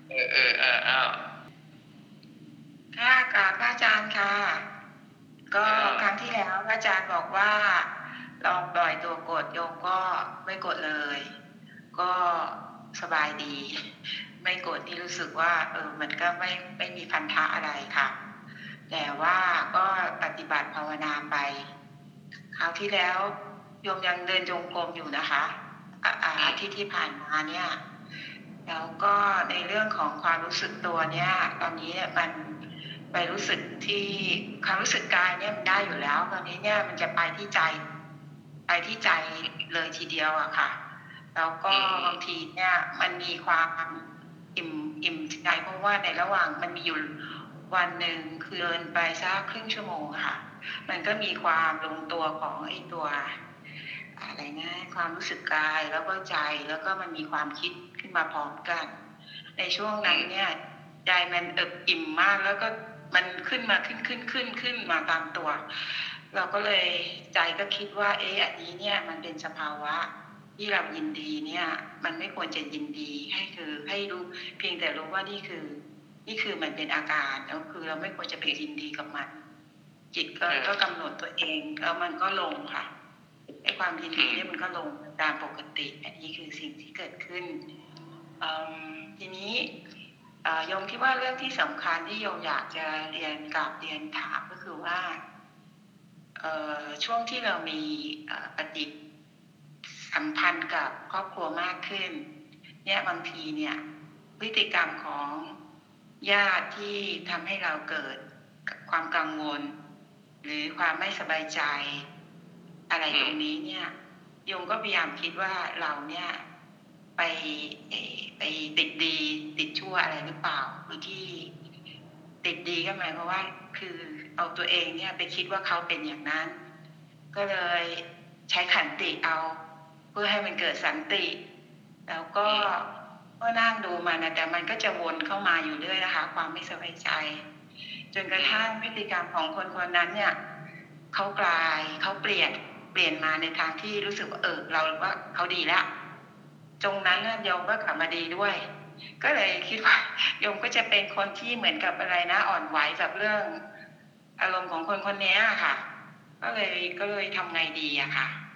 เออเออเอออ้าวค่ะกราบพระอาจารย์ค่ะ ก็อ่าครั้งที่แล้วพระอาจารย์บอกว่า ลองปล่อยตัวกดโยมก็ไม่กดเลย ก็สบายดี ไม่กดนี่รู้สึกว่า เออมันก็ไม่ไม่มีพันธะอะไรค่ะ แต่ว่าก็ปฏิบัติภาวนาไป คราวที่แล้วโยมยังเดินจงกรมอยู่นะคะอะอะอาทิตย์ที่ผ่านมาเนี่ยแล้วก็ในเรื่องของความรู้สึกตัวเนี่ยตอนนี้เนี่ยมันไปรู้สึกที่ความรู้สึกกายเนี่ยมันได้อยู่แล้ว ตอนนี้เนี่ยมันจะไปที่ใจ ไปที่ใจเลยทีเดียวอะค่ะ แล้วก็บางทีเนี่ยมันมีความ อิ่มอิ่มใจเพราะว่าในระหว่างมันมีอยู่วันหนึ่งคือเดินไปสักครึ่งชั่วโมงค่ะ มันก็มีความลงตัวของไอ้ตัว อะไรนะความรู้สึกกายแล้วก็ใจแล้วก็มันมีความคิดขึ้นมาพร้อมกัน ในช่วงนั้นเนี่ยใจมันเอิบอิ่มมากแล้วก็มันขึ้นมาขึ้นขึ้นขึ้นขึ้นมาตามตัว เราก็เลยใจก็คิดว่า เอ๊ะอันนี้เนี่ยมันเป็นสภาวะ ที่เรายินดีเนี่ย มันไม่ควรจะยินดีให้คือให้รู้เพียงแต่รู้ว่านี่คือ นี่คือมันเป็นอาการแล้วคือเราไม่ควรจะไปยินดีกับมัน จิตก็เออก็กำหนดตัวเองแล้วมันก็ลงค่ะไอ้ความยินดีเนี่ยมันก็ลงตามปกติ อันนี้คือสิ่งที่เกิดขึ้นอืมทีนี้เอ่อโยมคิดว่าเรื่องที่สำคัญที่โยมอยากจะเรียนกราบเรียนถามก็คือว่าเอ่อช่วงที่เรามีเอ่อปฏิ สัมพันธ์กับครอบครัวมากขึ้น เนี่ยบางทีเนี่ยพฤติกรรมของญาติที่ทำให้เราเกิดความกังวล หรือความไม่สบายใจ อะไรตรงนี้เนี่ยโยมก็พยายามคิดว่าเราเนี่ยไปไปติดดีติดชั่วอะไรหรือเปล่าหรือที่ติดดีก็หมายความว่าคือเอาตัวเองเนี่ยไปคิดว่าเขาเป็นอย่างนั้น ก็เลยใช้ขันติเอา พื่อให้มันเกิดสันติ แล้วก็ก็นั่งดูมันนะแต่มันก็จะวนเข้ามาอยู่เรื่อยนะคะ ความไม่สบายใจ จนกระทั่งพฤติกรรมของคนคนนั้นเนี่ยเขากลายเขาเปลี่ยนเปลี่ยนมาในทางที่รู้สึกว่าเออเราว่าเขาดีแล้วตรงนั้นน่ะโยมก็กลับมาดีด้วย ก็เลยคิดว่าโยมก็จะเป็นคนที่เหมือนกับอะไรนะอ่อนไหวกับเรื่อง อารมณ์ของคนคนนี้อะค่ะ ก็เลยก็เลยทำไงดีอะค่ะอืม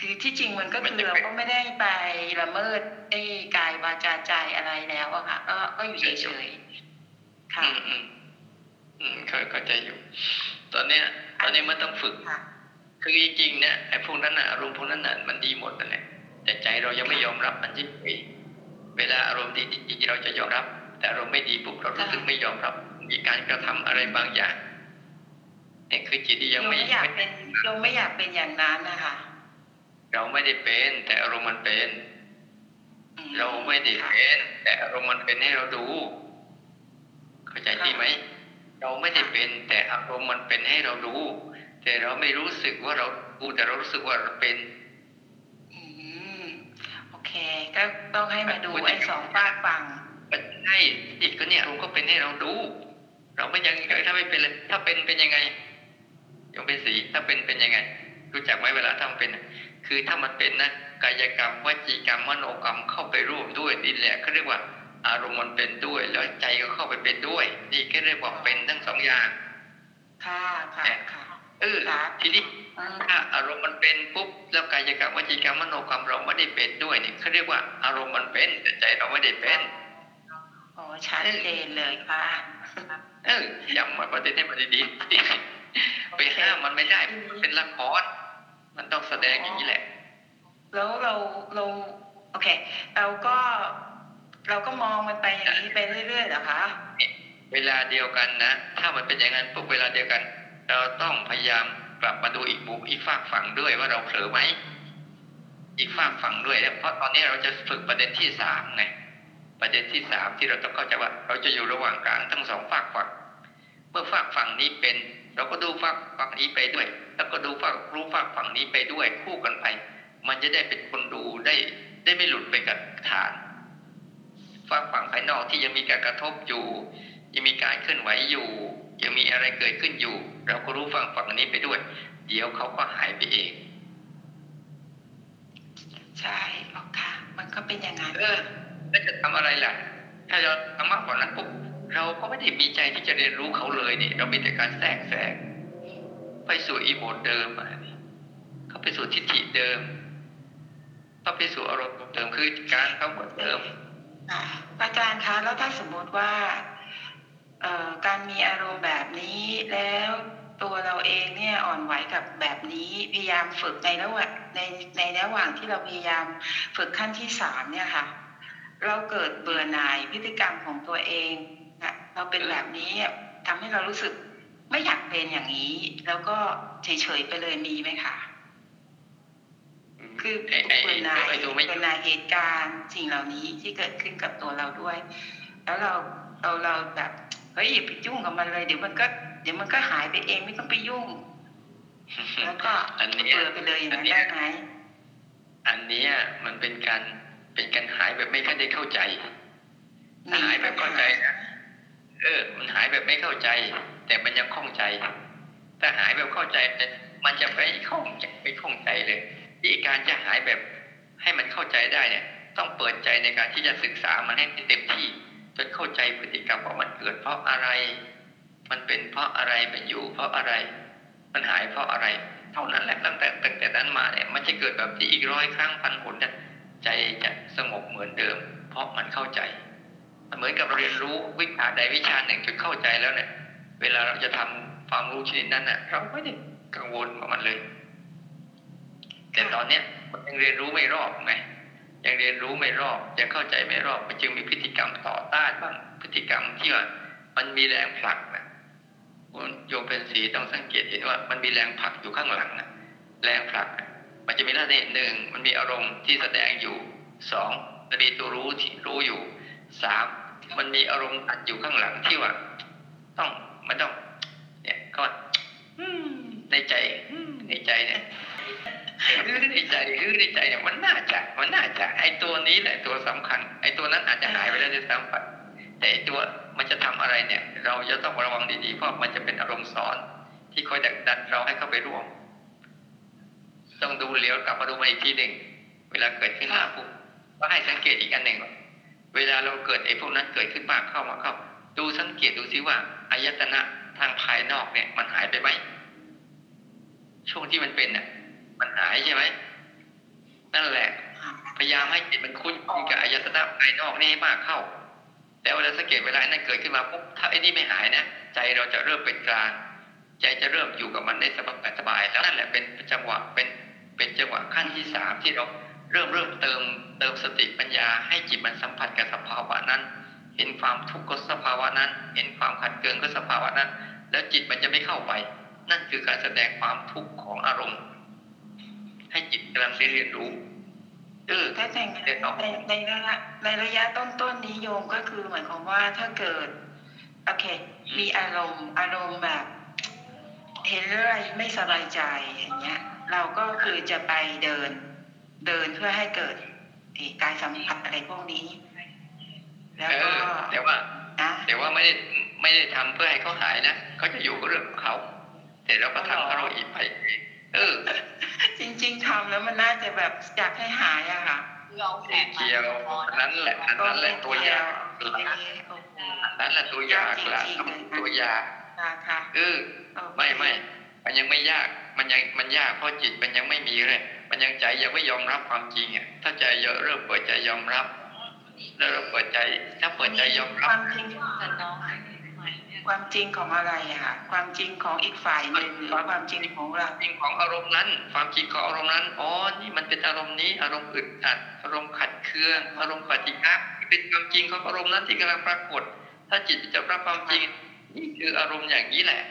คือที่จริงมันก็มันคือจะเราเป็นก็ไม่ได้ไปละเมิดไอ้กายวาจาใจอะไรแล้วอะค่ะ ก็ก็อยู่เฉยๆค่ะอืมอืมอืมเข้าเข้าใจอยู่ ตอนเนี้ย ตอนนี้มันต้องฝึกค่ะคือจริงๆเนี่ยไอ้พวกนั้นน่ะอารมณ์พวกนั้นน่ะมันดีหมดนั่นแหละแต่ใจเรายังไม่ยอมรับมันเฉยๆเวลาอารมณ์ดีจริงๆเราจะยอมรับ แต่อารมณ์ไม่ดีปุ๊บเรารู้สึกไม่ยอมรับ มีการกระทำอะไรบางอย่างนี่คือจิตที่โยยังมไม่ไม่อยากเป็นโยมไม่อยากเป็นอย่างนั้นนะคะ เราไม่ได้เป็น แต่อารมณ์มันเป็นอืเราไม่ได้ค่ะเป็น แต่อารมณ์มันเป็นให้เราดู เข้าใจที่ไหมเราไม่ได้เป็น แต่อารมณ์มันเป็นให้เราดู แต่เราไม่รู้สึกว่าเราดูแต่เรารู้สึกว่าเราเป็นอืมโอเค ก็ต้องให้มาดูมันไอ้สองฝากฝั่งมันใช่จิตก็เนี่ยอารมณ์ก็เป็นให้เราดู เราไม่ยังถ้าไม่เป็นเลยถ้าเป็นเป็นยังไงยังเป็นสีถ้าเป็นเป็นยังไง รู้จักไหมเวลาถ้ามันเป็น คือถ้ามันเป็นนะกายกรรมวจีกรรมมโนกรรมเข้าไปร่วมด้วยนี่แหละเขาเรียกว่า อารมณ์มันเป็นด้วย แล้วใจก็เข้าไปเป็นด้วย นี่ก็เรียกว่าเป็นทั้งสองอย่างค่ะค่ะค่ะเออครับทีนี้อืมถ้าอารมณ์มันเป็นปุ๊บแล้วกายกรรมวจีกรรมมโนกรรมเราไม่ได้เป็นด้วยนี่เขาเรียกว่าอารมณ์มันเป็นแต่ใจเราไม่ได้เป็นโอ้ชัดเจนเลยค่ะเออย้ำมาประเด็นให้มันดีๆไปห้ามมันไม่ได้มันเป็นละคร มันต้องแสดงอย่างนี้แหละ แล้วเราเราโอเค เราก็เราก็มองมันไปอย่างนี้ไปเรื่อยๆเหรอคะเวลาเดียวกันนะ ถ้ามันเป็นอย่างนั้นปุ๊บเวลาเดียวกัน เราต้องพยายามกลับมาดูอีกมุมอีกฝากฝั่งด้วยว่าเราเผลอไหมอีกฝากฝั่งด้วยเพราะตอนนี้เราจะฝึกประเด็นที่สามไงประเด็นที่สามที่เราต้องเข้าใจว่า เราจะอยู่ระหว่างกลางทั้งสองฝากฝั่งเมื่อฝากฝั่งนี้เป็น เราก็ดูฝากฝั่งนี้ไปด้วย แล้วก็ดูฝากรู้ฝากฝั่งนี้ไปด้วยคู่กันไป มันจะได้เป็นคนดูได้ได้ไม่หลุดไปกับฐานฝากฝั่งภายนอกที่ยังมีการกระทบอยู่ ยังมีการเคลื่อนไหวอยู่ ยังมีอะไรเกิดขึ้นอยู่ เราก็รู้ฝั่งฝั่งนี้ไปด้วย เดี๋ยวเขาก็หายไปเอง ใช่หรอกค่ะ มันก็เป็นอย่างนั้นเออแล้วจะทำอะไรล่ะ ถ้าเราทำมากกว่านั้นปุ๊บ เราก็ไม่ได้มีใจที่จะเรียนรู้เขาเลยนี่ เรามีแต่การแทรกแซงไปสู่อีโมดเดิมอะเขาไปสู่ทิฏฐิเดิมเขาไปสู่อารมณ์เดิมคือการเขาหมือนเดิมอาจารย์คะแล้วถ้าสมมติว่าเออการมีอารมณ์แบบนี้แล้วตัวเราเองเนี่ยอ่อนไหวกับแบบนี้พยายามฝึกในระหว่างในในระหว่างที่เราพยายามฝึกขั้นที่สามเนี่ยค่ะ เราเกิดเบื่อหน่ายพฤติกรรมของตัวเอง เราเป็นแบบนี้ทำให้เรารู้สึกไม่อยากเป็นอย่างนี้ แล้วก็เฉยๆไปเลยมีไหมคะคือไอ้ไอ้เบื่อหน่ายไอ้ตัวไม่เบื่อหน่ายเหตุการณ์สิ่งเหล่านี้ที่เกิดขึ้นกับตัวเราด้วย แล้วเราเราเราแบบเฮ้ยอย่าไปยุ่งกับมันเลยเดี๋ยวมันก็ เดี๋ยวมันก็หายไปเองไม่ต้องไปยุ่ง แล้วก็อันเนี้ยเบื่อไปเลยอย่างนั้นอันเนี้ได้ยไหมอันเนี้ยมันเป็นการเป็นการหายแบบไม่ค่อยได้เข้าใจถ้าหายแบบเข้าใจนะ เออ มันหายแบบไม่เข้าใจ แต่มันยังคล่องใจ ถ้าหายแบบเข้าใจเนี่ยมันจะไปคล่องใจไปคล่องใจเลยที่การจะหายแบบให้มันเข้าใจได้เนี่ย ต้องเปิดใจในการที่จะศึกษามันให้เต็มที่จนเข้าใจพฤติกรรมว่ามันเกิดเพราะอะไร มันเป็นเพราะอะไรเป็นอยู่ เพราะอะไร มันหายเพราะอะไร เท่านั้นแหละตั้งแต่ตั้งแต่นั้นมาเนี่ยมันจะเกิดแบบที่อีกร้อยครั้งพันหนเนี่ยใจจะสงบเหมือนเดิม เพราะมันเข้าใจ เหมือนกับเรียนรู้วิชาใดวิชาหนึ่งจนเข้าใจแล้วเนี่ย เวลาเราจะทำความรู้ชนิดนั้นน่ะเราไม่ได้กังวลกับมันเลย แต่ตอนเนี้ยมันยังเรียนรู้ไม่รอบไงยังเรียนรู้ไม่รอบยังเข้าใจไม่รอบมันจึงมีพฤติกรรมต่อต้านบ้างพฤติกรรมที่ว่ามันมีแรงผลักนะคุณโยมเป็นสีต้องสังเกตเห็นว่ามันมีแรงผลักอยู่ข้างหลังนะแรงผลัก มันจะมีลักษณะหนึ่งมันมีอารมณ์ที่แสดงอยู่สองมันมีตัวรู้ที่รู้อยู่สาม มันมีอารมณ์อัดอยู่ข้างหลังที่ว่า ต้องมันต้อง เนี่ยก็อืมในใจอืมในใจเนี่ยหรือในใจหรือในใจเนี่ยมันน่าจะ มันน่าจะ ไอตัวนี้แหละตัวสำคัญ ไอตัวนั้นอาจจะหายไปแล้วด้วยซ้ำไปแต่ไอตัวมันจะทำอะไรเนี่ย เราจะต้องระวังดีๆเพราะมันจะเป็นอารมณ์ซ้อน ที่คอยดักดันเราให้เข้าไปร่วมต้องดูเหลียวกลับมาดูมาอีกทีหนึ่งเวลาเกิดขึ้นมาปุ๊บก็ให้สังเกตอีกอันหนึ่งว่า เวลาเราเกิดไอ้พวกนั้นเกิดขึ้นมากเข้ามาเข้า ดูสังเกตดูซิว่าอายตนะทางภายนอกเนี่ย มันหายไปไหมช่วงที่มันเป็นเนี่ยมันหายใช่ไหมนั่นแหละ พยายามให้จิตมันคุ้นชินกับอายตนะภายนอกนี่ให้มากเข้าแต่เวลาสังเกตเวลานั้นเกิดขึ้นมาปุ๊บถ้าไอ้นี่ไม่หายนะใจเราจะเริ่มเป็นกลางใจจะเริ่มอยู่กับมันได้สบายสบายแล้วนั่นแหละเป็นจังหวะเป็นเป็นจังหวะขั้นที่สามที่เรา เริ่มเริ่มเติมเติมสติปัญญาให้จิตมันสัมผัสกับสภาวะนั้น เห็นความทุกข์ก็สภาวะนั้น เห็นความขัดเคืองก็สภาวะนั้น แล้วจิตมันจะไม่เข้าไป นั่นคือการแสดงความทุกข์ของอารมณ์ ให้จิตกำลังได้เรียนรู้เออถ้าแต่งในในระยะในระยะต้นๆนี้โยมก็คือหมายความว่าถ้าเกิดโอเค มีอารมณ์อารมณ์แบบ เห็นอะไรไม่สบายใจอย่างเงี้ย เราก็คือจะไปเดิน เดินเพื่อให้เกิดเอ่อกายสัมผัสอะไรพวกนี้ แล้วเอก็อแต่ว่านะแต่ว่าไม่ได้ไม่ได้ทำเพื่อให้เขาหายนะเขาจะอยู่กับเรื่องของเขาแต่เราก็ทำของเราอีกไปเองเออ จริง ๆทำแล้วมันน่าจะแบบอยากให้หายอะค่ะเราแสงเกียวอันนั้นแหละอันนั้นแหละตัวอย่างหลักโอเคโอ้โหอันนั้นแหละตัวอย่างหลักตัวอย่างนะคะเออโอเคไม่ไม่มันยังไม่ยาก มันยังมันยากเพราะจิตมันยังไม่มีเลย มันยังใจยังไม่ยอมรับความจริงอะถ้าใจเยอะเริ่มเปิดใจยอมรับแล้วเราเปิดใจ ถ้าเปิดใจยอมรับความจริงแต่น้องใหม่ความจริงของอะไรอะค่ะความจริงของอีกฝ่ายหนึ่งหรือความจริงของเราจริงของอารมณ์นั้น ความจริงของอารมณ์นั้นอ๋อนี่มันเป็นอารมณ์นี้ อารมณ์อึดอัดอารมณ์ขัดเคืองอารมณ์ปฏิฆะที่เป็นความจริงของอารมณ์นั้นที่กำลังปรากฏ ถ้าจิตจะรับความจริงนี่คืออารมณ์อย่างนี้แหละ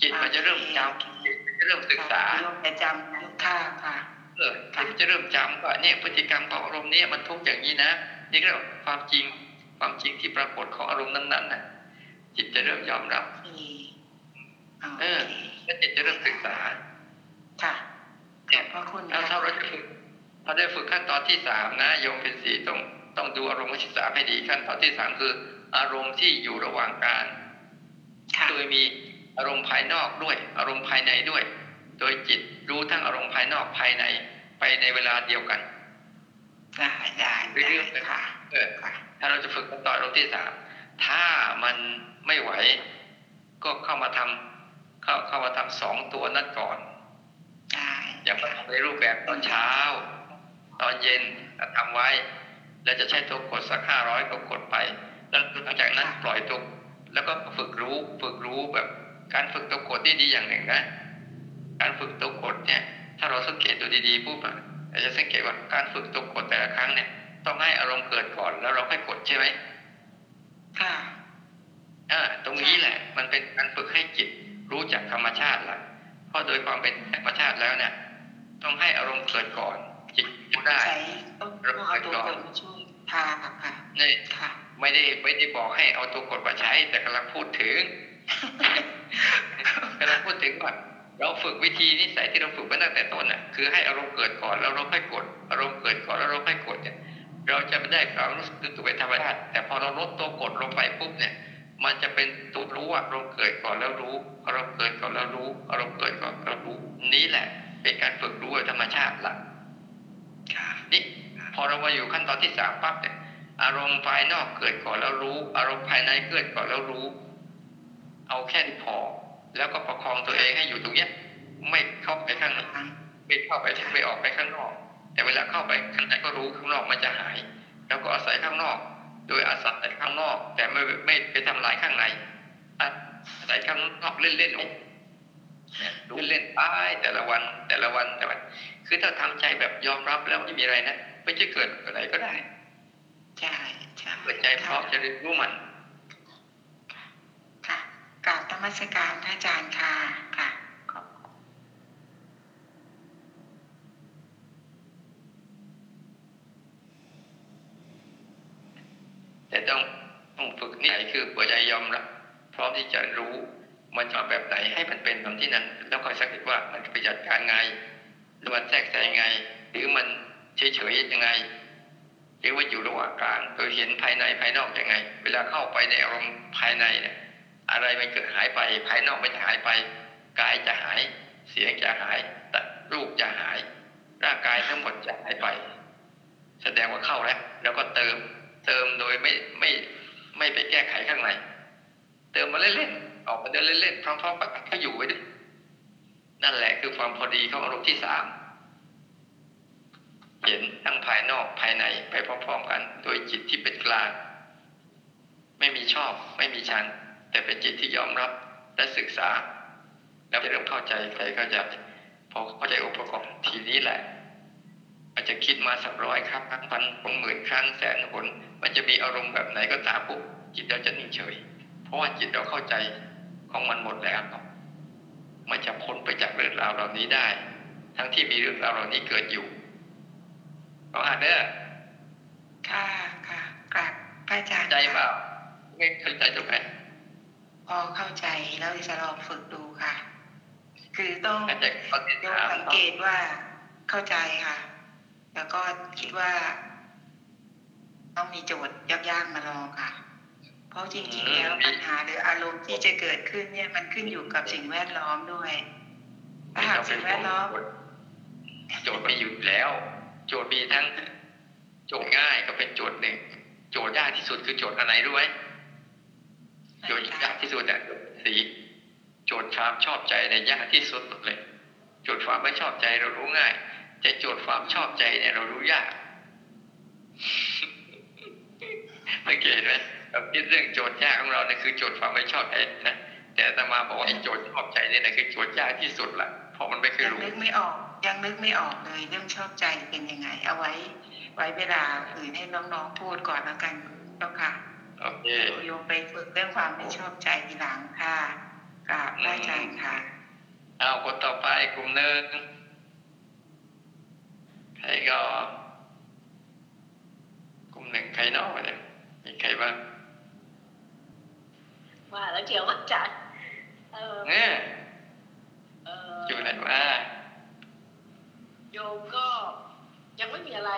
จิตมันจะเริ่มจำจิตมันจะเริ่มศึกษาโยมจะจำค่ะค่ะ เออจิตจะเริ่มจำว่าเนี่ยพฤติกรรมของอารมณ์เนี้มันทุกข์อย่างนี้นะนี่ก็เรียกว่าความจริงความจริงที่ปรากฏของอารมณ์นั้นๆน่ะจิตจะเริ่มยอมรับโอเคโอเอเคอและจิตจะเริ่มศึกษาค่ะขอบพระคุณถ้าค่ะถ้าเราจะฝึกเราได้ฝึกขั้นตอนที่สามนะโยมเป็นสีต้องต้องดูอารมณ์ขั้นที่สามให้ดีขั้นตอนที่สามคือ อารมณ์ที่อยู่ระหว่างการค่ะโดยมีอารมณ์ภายนอกด้วย อารมณ์ภายในด้วย โดยจิตรู้ทั้งอารมณ์ภายนอกภายใน ไปในเวลาเดียวกันได้ได้ได้ค่ะเออค่ะถ้าเราจะฝึกขั้นตอนอารมณ์ที่สามถ้ามันไม่ไหว ก็เข้ามาทำเข้าเข้ามาทำสองตัวนั้นก่อนได้อย่ามาทำในรูปแบบตอนเช้า ตอนเย็นทำไว้ แล้วจะใช้ตัวกดสักห้าร้อยก็กดไป แล้วหลังจากนั้นปล่อยตัวแล้วก็ฝึกรู้ฝึกรู้แบบ การฝึกตัวกดที่ดีอย่างหนึ่งนะ การฝึกตัวกดเนี่ย ถ้าเราสังเกตดูดีๆปุ๊บอะเราจะสังเกตว่าการฝึกตัวกดแต่ละครั้งเนี่ย ต้องให้อารมณ์เกิดก่อนแล้วเราค่อยกดใช่ไหมค่ะอ่าตรงนี้แหละ มันเป็นการฝึกให้จิตรู้จักธรรมชาติละเพราะโดยความเป็นธรรมชาติแล้วเนี่ย ต้องให้อารมณ์เกิดก่อน จิตรู้ได้ใช้ต้องเอาตัวกดมาช่วยค่ะค่ะนี่ค่ะไม่ได้ไม่ได้บอกให้เอาตัวกดมาใช้ แต่กำลังพูดถึงกำลังพูดถึงว่า เราฝึกวิธีนิสัยที่เราฝึกมาตั้งแต่ต้นน่ะคือให้อารมณ์เกิดก่อนแล้วเราค่อยกด อารมณ์เกิดก่อนแล้วเราค่อยกดเนี่ยเราจะไม่ได้ความรู้สึกตัวเป็นธรรมชาติแต่พอเราลดตัวกดลงไปปุ๊บเนี่ย มันจะเป็นตัวรู้อะอารมณ์เกิดก่อนแล้วรู้อารมณ์เกิดก่อนแล้วรู้อารมณ์เกิดก่อนแล้วรู้ นี้แหละ เป็นการฝึกรู้แบบธรรมชาติละค่ะนี่พอเรามาอยู่ขั้นตอนที่สามปั๊บเนี่ยอารมณ์ภายนอกเกิดก่อนแล้วรู้ อารมณ์ภายในเกิดก่อนแล้วรู้ เอาแค่นี้พอ แล้วก็ประคองตัวเองให้อยู่ตรงเนี้ย ไม่เข้าไปข้างในไม่เข้าไปไม่ออกไปข้างนอก แต่เวลาเข้าไปข้างในก็รู้ข้างนอกมันจะหาย แล้วก็อาศัยข้างนอก โดยอาศัยข้างนอก แต่ไม่ไม่ไปทำลายข้างในอาศัยข้างนอกเล่นเล่นๆเนี่ยดูเล่นๆไปแต่ละวันแต่ละวันแต่ละวันคือถ้าทำใจแบบยอมรับแล้วไม่มีอะไรนะไม่จะเกิดอะไรก็ได้ ใช่ใช่เปิดใจพร้อมจะเรียนรู้มัน ค่ะกราบธรร มสการพระอาจารย์ค่ะค่ะขอบคุณแต่ต้องต้องฝึกนี่คือเปิดใจยอมรับพร้อมที่จะรู้มันจะแบบไหนให้มันเป็นแบบที่นั้น แล้วคอยสังเกตว่ามันจะไปจัดการไงหรือมันแทรกแซงไง หรือมันเฉยเฉยๆยังไงหรือว่าอยู่ระหว่างกลางโดยเห็นภายในภายนอกยังไง เวลาเข้าไปในอารมณ์ภายในเนี่ย อะไรมันเกิดหายไป ภายนอกมันจะหายไป กายจะหาย เสียงจะหายแต่รูปจะหาย ร่างกายทั้งหมดจะหายไป แสดงว่าเข้าแล้ว แล้วก็เติม เติมโดยไม่ไม่ไม่ไปแก้ไขข้างใน เติมมาเล่นๆ ออกมาเดินเล่นๆ พร้อมๆกันก็อยู่ไว้ด้วยนั่นแหละคือความพอดีของอารมณ์ที่สาม เห็นทั้งภายนอกภายในไปพร้อมๆกัน โดยจิตที่เป็นกลาง ไม่มีชอบ ไม่มีชัง แต่เป็นจิตที่ยอมรับและศึกษา แล้วจะเริ่มเข้าใจใครเข้าใจพอเข้าใจองค์ประกอบทีนี้แหละ อาจจะคิดมาสักร้อยครั้งพันคงหมื่นครั้งแสนหนมันจะมีอารมณ์แบบไหนก็ตามปุ๊บจิตเราจะนิ่งเฉย เพราะว่าจิตเราเข้าใจของมันหมดแล้วครับมันจะพ้นไปจากเรื่องราวเหล่านี้ได้ ทั้งที่มีเรื่องราวเหล่านี้เกิดอยู่เราอ่านเด้อค่ะค่ะกราบพระอาจารย์ใจเปล่าค่ะไม่เข้าใจตรงไหน พอเข้าใจแล้วจะลองฝึกดูค่ะ คือต้องเข้าใจข้อที่ต้องสามสังเกตว่าเข้าใจค่ะ แล้วก็คิดว่า ต้องมีโจทย์ยากๆมาลองค่ะ เพราะจริงๆแล้วปัญหาหรืออารมณ์ที่จะเกิดขึ้นเนี่ยมันขึ้นอยู่กับสิ่งแวดล้อมด้วยถ้าหากสิ่งแวดล้อมโจทย์มีอยู่แล้ว โจทย์มีทั้ง โจทย์ง่ายก็เป็นโจทย์หนึ่ง โจทย์ยากที่สุดคือโจทย์อะไรรู้ไหม โจทย์ยากที่สุดเนี่ยสีโจทย์ความชอบใจเนี่ยยากที่สุดเลย โจทย์ความไม่ชอบใจเรารู้ง่ายแต่โจทย์ความชอบใจเนี่ยเรารู้ยากสังเกตไหมคิดเรื่องโจทย์ยากของเราเนี่ยคือโจทย์ความไม่ชอบใจนะแต่ตมาบอกว่าโจทย์ชอบใจเนี่ยนะคือโจทย์ยากที่สุดละเพราะมันไม่เคยยังรู้นึกไม่ออก ยังนึกไม่ออกเลยเรื่องชอบใจเป็นยังไง เอาไว้ ไว้เวลาอื่นให้น้องๆพูดก่อนแล้วกันเจ้าค่ะ โอเคโยมไปฝึกเรื่องความไม่ชอบใจทีหลังค่ะกราบพระอาจารย์ค่ะ เอาคนต่อไปกลุ่มหนึ่งใครก็กลุ่มหนึ่งใครนอกเนี่ยมีใครบ้างว่าแล้วเจียวอาจารย์เออเนี่ยเอออยู่ไหนว่าโยมก็ยังไม่มีอะไร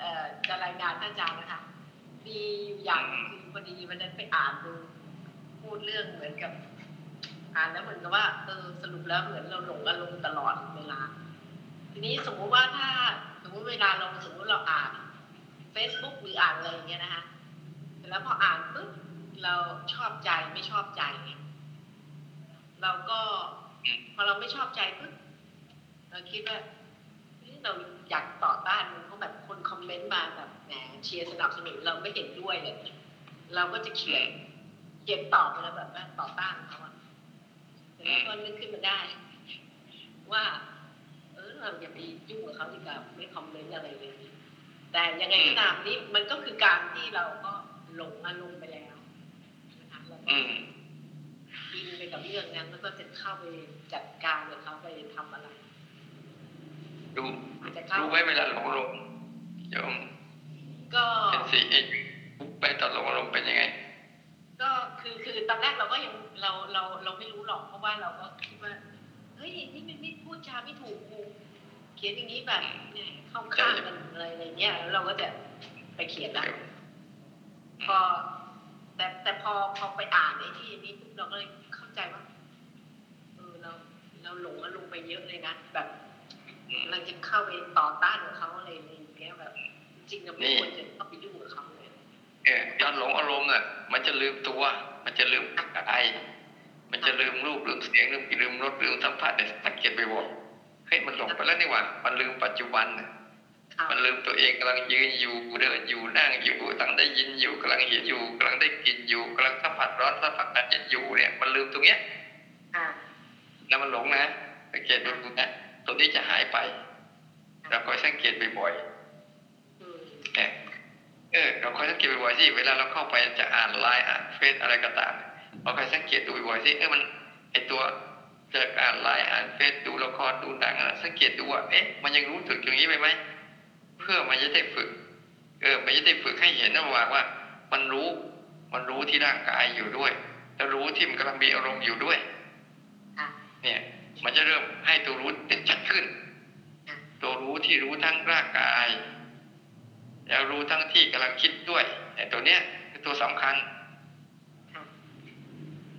เอ่อจะรายงานท่านอาจารย์นะคะ มีอยู่อย่างหนึ่งคือ พอดีวันนั้นไปอ่านดูพูดเรื่องเหมือนกับ อ่านแล้วเหมือนกับว่าเออสรุปแล้วเหมือนเราหลงอารมณ์ตลอดเวลา ทีนี้สมมุติว่าถ้าสมมติเวลาเราสมมติเราอ่าน Facebook หรืออ่านอะไรอย่างเงี้ยนะคะเสร็จแล้วพออ่านปุ๊บเราชอบใจไม่ชอบใจเนี่ยเราก็พอเราไม่ชอบใจปุ๊บเราคิดว่าเฮ้ยเราอยากต่อต้านมันเพราะแบบคนคอมเมนต์มาแบบแหมเชียร์สนับสนุนเราไม่เห็นด้วยเลย เราก็จะเขียนเขียนตอบไปแล้วแบบว่าต่อต้านเขาอะแต่แล้วก็นึกขึ้นมาได้ ว่า เออเราอย่าไปยุ่งกับเขาดีกว่าไม่คอมเมนต์อะไรเลยแต่ยังไงก็ตามนี่มันก็คือการที่เราก็หลงอารมณ์ไปแล้วนะคะแล้วก็อืมอินไปกับเรื่องนั้นแล้วก็จะเข้าไปจัดการกับเขาไปทำอะไรดูจะเข้ารู้ไว้เวลาหลงลงโยมก็เป็นสีเอก ไปตอนหลงลงเป็นยังไง ก็คือคือตอนแรกเราก็ยังเราเราเราไม่รู้หรอกเพราะว่าเราก็คิดว่าเฮ้ยนี่มันไม่พูดจาไม่ถูกกูเขียนอย่างนี้แบบเนี่ยเข้าข้างกันอะไรอะไรเงี้ยแล้วเราก็จะไปเขียนแล้วพอ แต่แต่พอพอไปอ่านไอ้ที่นี้ปุ๊บเราก็เลยเข้าใจว่าเออเราเราหลงอารมณ์ไปเยอะเลยนะแบบอืมเราจะเข้าไปต่อต้านกับเขาอะไรในเงี้ยแบบ จริงๆเราไม่ควรจะเข้าไปยุ่งกับเขา เลยเออย้อนหลงอารมณ์น่ะ มันจะลืมตัว มันจะลืมกายมันจะลืมรูปลืมเสียงลืมกลิ่นลืมรสลืมสัมผัสเนี่ยสังเกตไปบอกเฮ้ยมันหลงไปแล้วนี่หว่า มันลืมปัจจุบันน่ะค่ะมันลืมตัวเองกำลังยืนอยู่เดินอยู่นั่งอยู่กำลังได้ยินอยู่กำลังเห็นอยู่กำลังได้กลินอยู่กำลังสัมผัสร้อนสัมผัสเย็นอยู่เนี่ย มันลืมตรงเนี้ยค่ะแล้วมันหลงนะสังเกตดูนะตัวนี้จะหายไปเราคอยสังเกตบ่อยอืมๆเนี่ย เออเราคอยสังเกตบ่อยๆสิเวลาเราเข้าไปจะอ่านไลน์อ่านเฟซอะไรก็ตามเราคอยสังเกตดูบ่อยๆสิเออมันไอตัวจะอ่านไลน์อ่านเฟซดูละครดูหนังอะสังเกตดูว่าเอ๊ะมันยังรู้สึกอย่างนี้ไหมไหมเพื่อมันจะได้ฝึก เออ มันจะได้ฝึกให้เห็นนะว่าว่า มันรู้ มันรู้ที่ร่างกายอยู่ด้วยแล้วรู้ที่มันกำลังมีอารมณ์อยู่ด้วยค่ะเนี่ย มันจะเริ่มให้ตัวรู้เด่นชัดขึ้นค่ะตัวรู้ที่รู้ทั้งร่างกาย แล้วรู้ทั้งที่กำลังคิดด้วยแต่ตัวเนี้ยคือตัวสำคัญค่ะ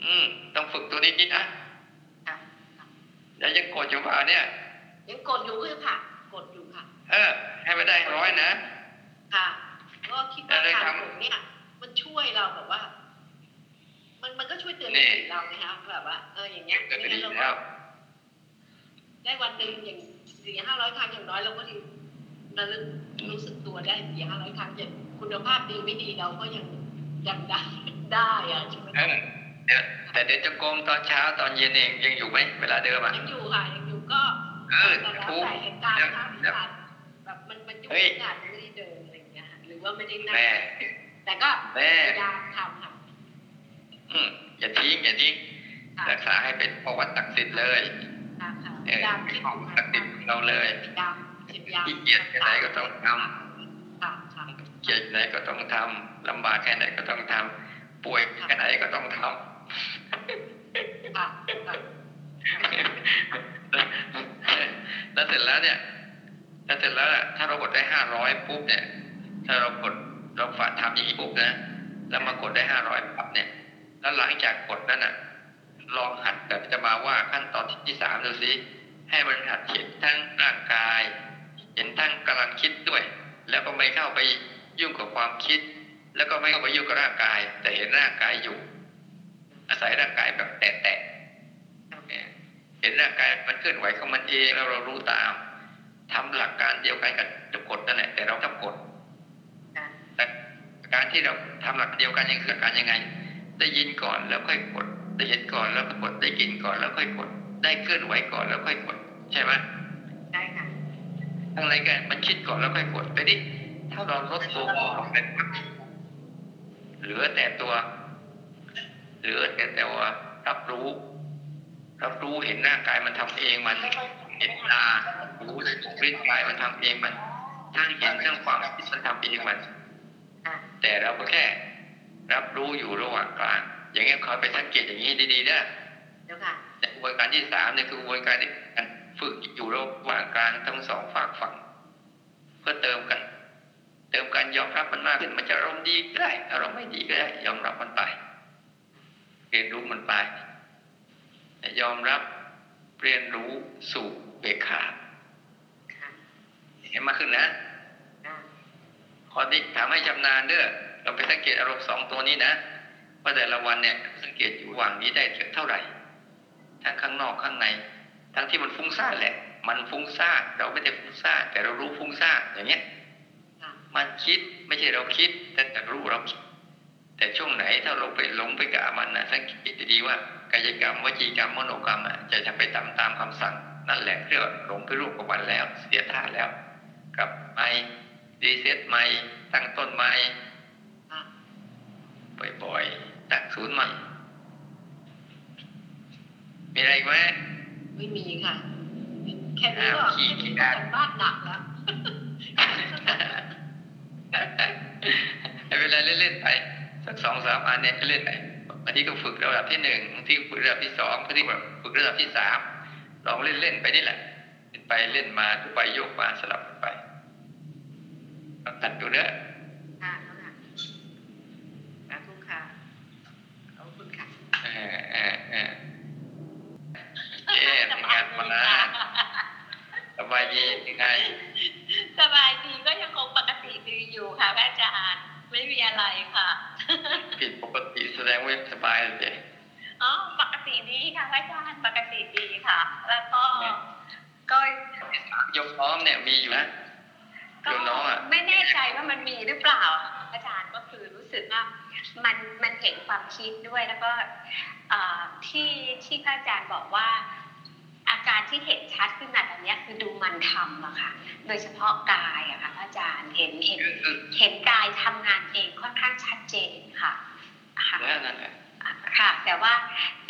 อืม ต้องฝึกตัวนี้นิดนะค่ะแล้วยังกดอยู่เปล่าเนี่ย ยังกดอยู่เลยค่ะ กดอยู่ค่ะ เออ ให้ไปได้ร้อยนะ ค่ะก็คิดว่าอะไรครัการบกดเนี่ย มันช่วยเราแบบว่า มันมันก็ช่วยเตือนนี่สติเรานะคะแบบว่าเอออย่างเงี้ยเกิดไม่ดีงั้นเราแล้ก็วได้วันหนึ่งอย่างสี่ห้าร้อยครั้งอย่างน้อยเราก็ดีระลึก รู้สึกตัวได้สี่ห้าร้อยครั้งอย่างคุณภาพดีไม่ดีเราก็ยังยังได้ได้อะใช่ไหมเออเดี๋ยวแต่เดี๋ยวจะโกงตอนเช้าตอนเย็นเองยังอยู่ไหมเวลาเดิมอะยังอยู่ค่ะยังอยู่ก็เออแต่แล้วถูกแต่เหตุการณ์นะคะแล้วแบบมันมันยุ่งเฮ้ยงานไม่ได้เดินอะไรอย่างเงี้ยค่ะหรือว่าไม่ได้นั่งแม่แต่ก็แม่พยายามทำค่ะอืมอย่าทิ้งอย่าทิ้งค่ะรักษาให้เป็นประวัติตักสิทธิ์เลยค่ะค่ะเอพอยายามคิดของอยู่ตักสิทธิ์ของเราเลย พยายามพยายามขี้เกียจแค่ไหนก็ต้องทค่ะค่ะำเกียจไหนก็ต้องทำลำบากแค่ไหนก็ต้องทำป่วยแค่ไหนก็ต้องทค่ะค่ะำแล้วเสร็จแล้วเนี่ยแล้วเสร็จแล้วอะถ้าเรากดได้ห้าร้อยปุ๊บเนี่ย ถ้าเรากดเราฝากทำอย่างนี้ปุ๊บนะแล้วมากดได้ห้าร้อยปั๊บเนี่ย แล้วหลังจากกดนั้นอะ ลองหัดแบบจะมาว่าขั้นตอนที่สามดูสิให้มันหัดเห็นทั้งร่างกาย เห็นทั้งกำลังคิดด้วย แล้วก็ไม่เข้าไปยุ่งกับความคิด แล้วก็ไม่เข้าไปยุ่งกับร่างกาย แต่เห็นร่างกายอยู่ อาศัยร่างกายแบบแตะๆเห็นร่างกายมันเคลื่อนไหวของมันเองแล้วเรารู้ตามทำหลักการเดียวกันกับจะกดนั่นแหละแต่เราทำกดแต่การที่เราทำหลักเดียวกันยังคือการยังไง ได้ยินก่อนแล้วค่อยกดได้เห็นก่อนแล้วก็กดได้กินก่อนแล้วค่อยกดได้เคลื่อนไหวก่อนแล้วค่อยกดใช่ไหม อะไรกันมันคิดก่อนแล้วค่อยกดไปดิถ้าเราลดตัวออกเป็นเหลือแต่ตัวเหลือแต่ตัวรับรู้ รับรู้เห็นร่างกายมันทำเองมันเห็นตารู้เลยร่างกายมันทำเองมันทั้งเห็นทั้งความคิดมันทำเองมันค่ะแต่เราก็แค่ รับรู้อยู่ระหว่างกลาง อย่างเงี้ยคอยไปสังเกตอย่างนี้ดีๆนะเดี๋ยวค่ะแต่กระบวนการที่สามเนี่ยคือกระบวนการที่การ ฝึกอยู่ระหว่างกลางทั้งสองฝากฝั่ง เพื่อเติมกัน เติมกันยอมรับมันมากขึ้นมันจะอารมณ์ดีก็ได้อารมณ์ไม่ดีก็ได้ยอมรับมันไปเรียนรู้มันไปยอมรับเรียนรู้สู่เบกขาเห็นมากขึ้นนะค่ะข้อนี้ถามให้ชำนาญเด้อเราไปสังเกตอารมณ์สองตัวนี้นะว่าแต่ละวันเนี่ยสังเกตอยู่ว่างนี้ได้เท่าไหร่ทั้งข้างนอกข้างใน ทั้งที่มันฟุ้งซ่านแหละ มันฟุ้งซ่านเราไม่ได้ฟุ้งซ่านแต่เรารู้ฟุ้งซ่านอย่างเงี้ยมันคิดไม่ใช่เราคิด แต่แต่รู้เราคิดแต่ช่วงไหนถ้าเราไปหลงไปกับมันนะสังเกตดีๆว่ากายกรรมวจีกรรมมโนกรรมอะจะทำไปตามตามคำสั่ง นั่นแหละเรียกว่าหลงไปรูปกับมันแล้ว เสียท่าแล้วกับไม่รีเซ็ตใหม่ตั้งต้นใหม่ค่ะบ่อยๆตั้งศูนย์ใหม่มีอะไรไหม ไม่มีค่ะ แค่นี้ก็อ้าวขี้แค่ขี้นี้กาก็รทำบ้านหนักแล้วไม่เป็นไรเล่นๆไป สักสองสามอันเนี่ยเล่นไปบางทีก็ฝึกระดับที่หนึ่งบางทีฝึกระดับที่สองบางทีแบบฝึกระดับที่สามลองเล่นๆไปนี่แหละเล่นไปเล่นมาดูไปโยกมาสลับกันไปตัดดูเนื้อ เอ๊ทำงานมาแล้วสบายดียังไง สบายดีก็ยังคงปกติดีอยู่ค่ะพระอาจารย์ไม่มีอะไรค่ะ ผิดปกติแสดงว่าสบายเลยอ๋อปกติดีค่ะพระอาจารย์ปกติดีค่ะ แล้วก็ ก็ยกน้องเนี่ยมีอยู่นะก็ไม่แน่ใจว่ามันมีหรือเปล่า อาจารย์ก็คือรู้สึกว่ามันมันเห็นความคิดด้วยแล้วก็ที่ที่พระอาจารย์บอกว่า อาการที่เห็นชัดขึ้นมาตอนเนี้ยคือดูมันทำอะค่ะ โดยเฉพาะกายอะค่ะพระอาจารย์เห็นเห็นคือคือเห็นกายทำงานเองค่อนข้างชัดเจนค่ะค่ะแล้วนั่นแหละค่ะ แต่ว่า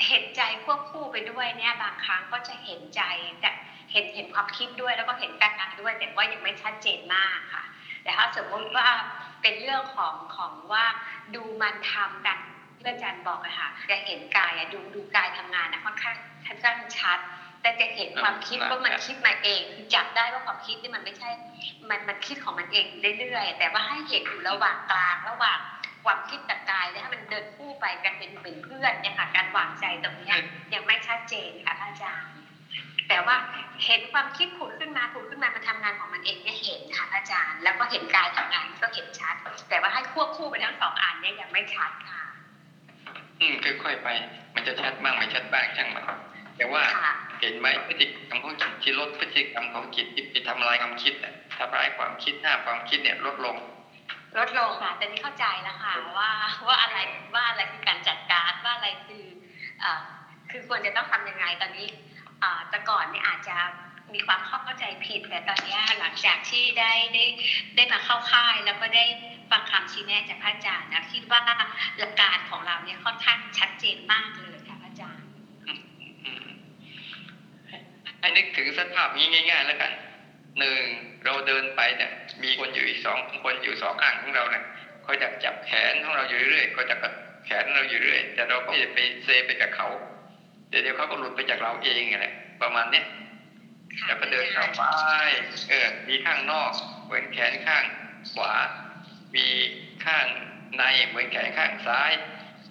เห็นใจควบคู่ไปด้วยเนี่ยบางครั้งก็จะเห็นใจแต่เห็นเห็นความคิดด้วยแล้วก็เห็นการงานด้วย แต่ว่ายังไม่ชัดเจนมากค่ะ แต่ถ้าสมมติว่าเป็นเรื่องของของว่าดูมันทำกันที่อาจารย์บอกอะค่ะจะเห็นกายอะดูดูกายทำงานนะค่อนข้างค่อนข้างชัด แต่จะเห็นความคิดว่ามันคิดมาเองคือจับได้ว่าความคิดนี่มันไม่ใช่ มันมันคิดของมันเองเรื่อยๆแต่ว่าให้เห็นอยู่ระหว่างกลางระหว่างความคิดกับกายแล้วให้มันเดินคู่ไปกันเป็นเป็นเพื่อนเนี่ยค่ะการวางใจตรงเนี้ยยังไม่ชัดเจนค่ะพระอาจารย์ แต่ว่าเห็นความคิดผุดขึ้นมาผุดขึ้นมามันทำงานของมันเองเนี่ยเห็นค่ะพระอาจารย์ แล้วก็เห็นกายทำงานก็เห็นชัด แต่ว่าให้ควบคู่ไปทั้งสองอันเนี่ยยังไม่ชัดค่ะ อืมค่อยๆไป มันจะชัดบ้างไม่ชัดบ้างช่างมันแต่ว่าค่ะ เห็นไหมพฤติกรรมของจิตที่ลดพฤติกรรมของจิตที่ไปทำลายความคิดเนี่ยทำลายความคิดห้ามความคิดเนี่ยลดลง ลดลงค่ะแต่นี่เข้าใจแล้วค่ะว่าว่าอะไรว่าอะไรคือการจัดการว่าอะไรคือเอ่อคือควรจะต้องทำยังไงตอนนี้เอ่อแต่ก่อนเนี่ยอาจจะมีความเข้าใจผิดแต่ตอนเนี้ยหลังจากที่ได้ได้ได้มาเข้าค่าย แล้วก็ได้ฟังคำชี้แนะจากพระอาจารย์นะคิดว่าหลักการของเราเนี่ยค่อนข้างชัดเจนมากเลยค่ะพระอาจารย์ อืม ให้นึกถึงสภาพนี้ง่าย ๆ แล้วกันหนึ่งเราเดินไปเนี่ยมีคนอยู่อีกสองคนอยู่สองข้างของเราเนี่ยเขาจะจับแขนของเราอยู่เรื่อยเขาจะกัดแขนเราอยู่เรื่อย แต่เราก็ไม่ไปเซไปกับเขาเดี๋ยวเดี๋ยวเขาก็หลุดไปจากเราเองแหละประมาณนี้ยค่ะแล้วก็เดินเข้าไปเออมีข้างนอกเหมือนแขนข้างขวา มีข้างในเหมือนแขนข้างซ้าย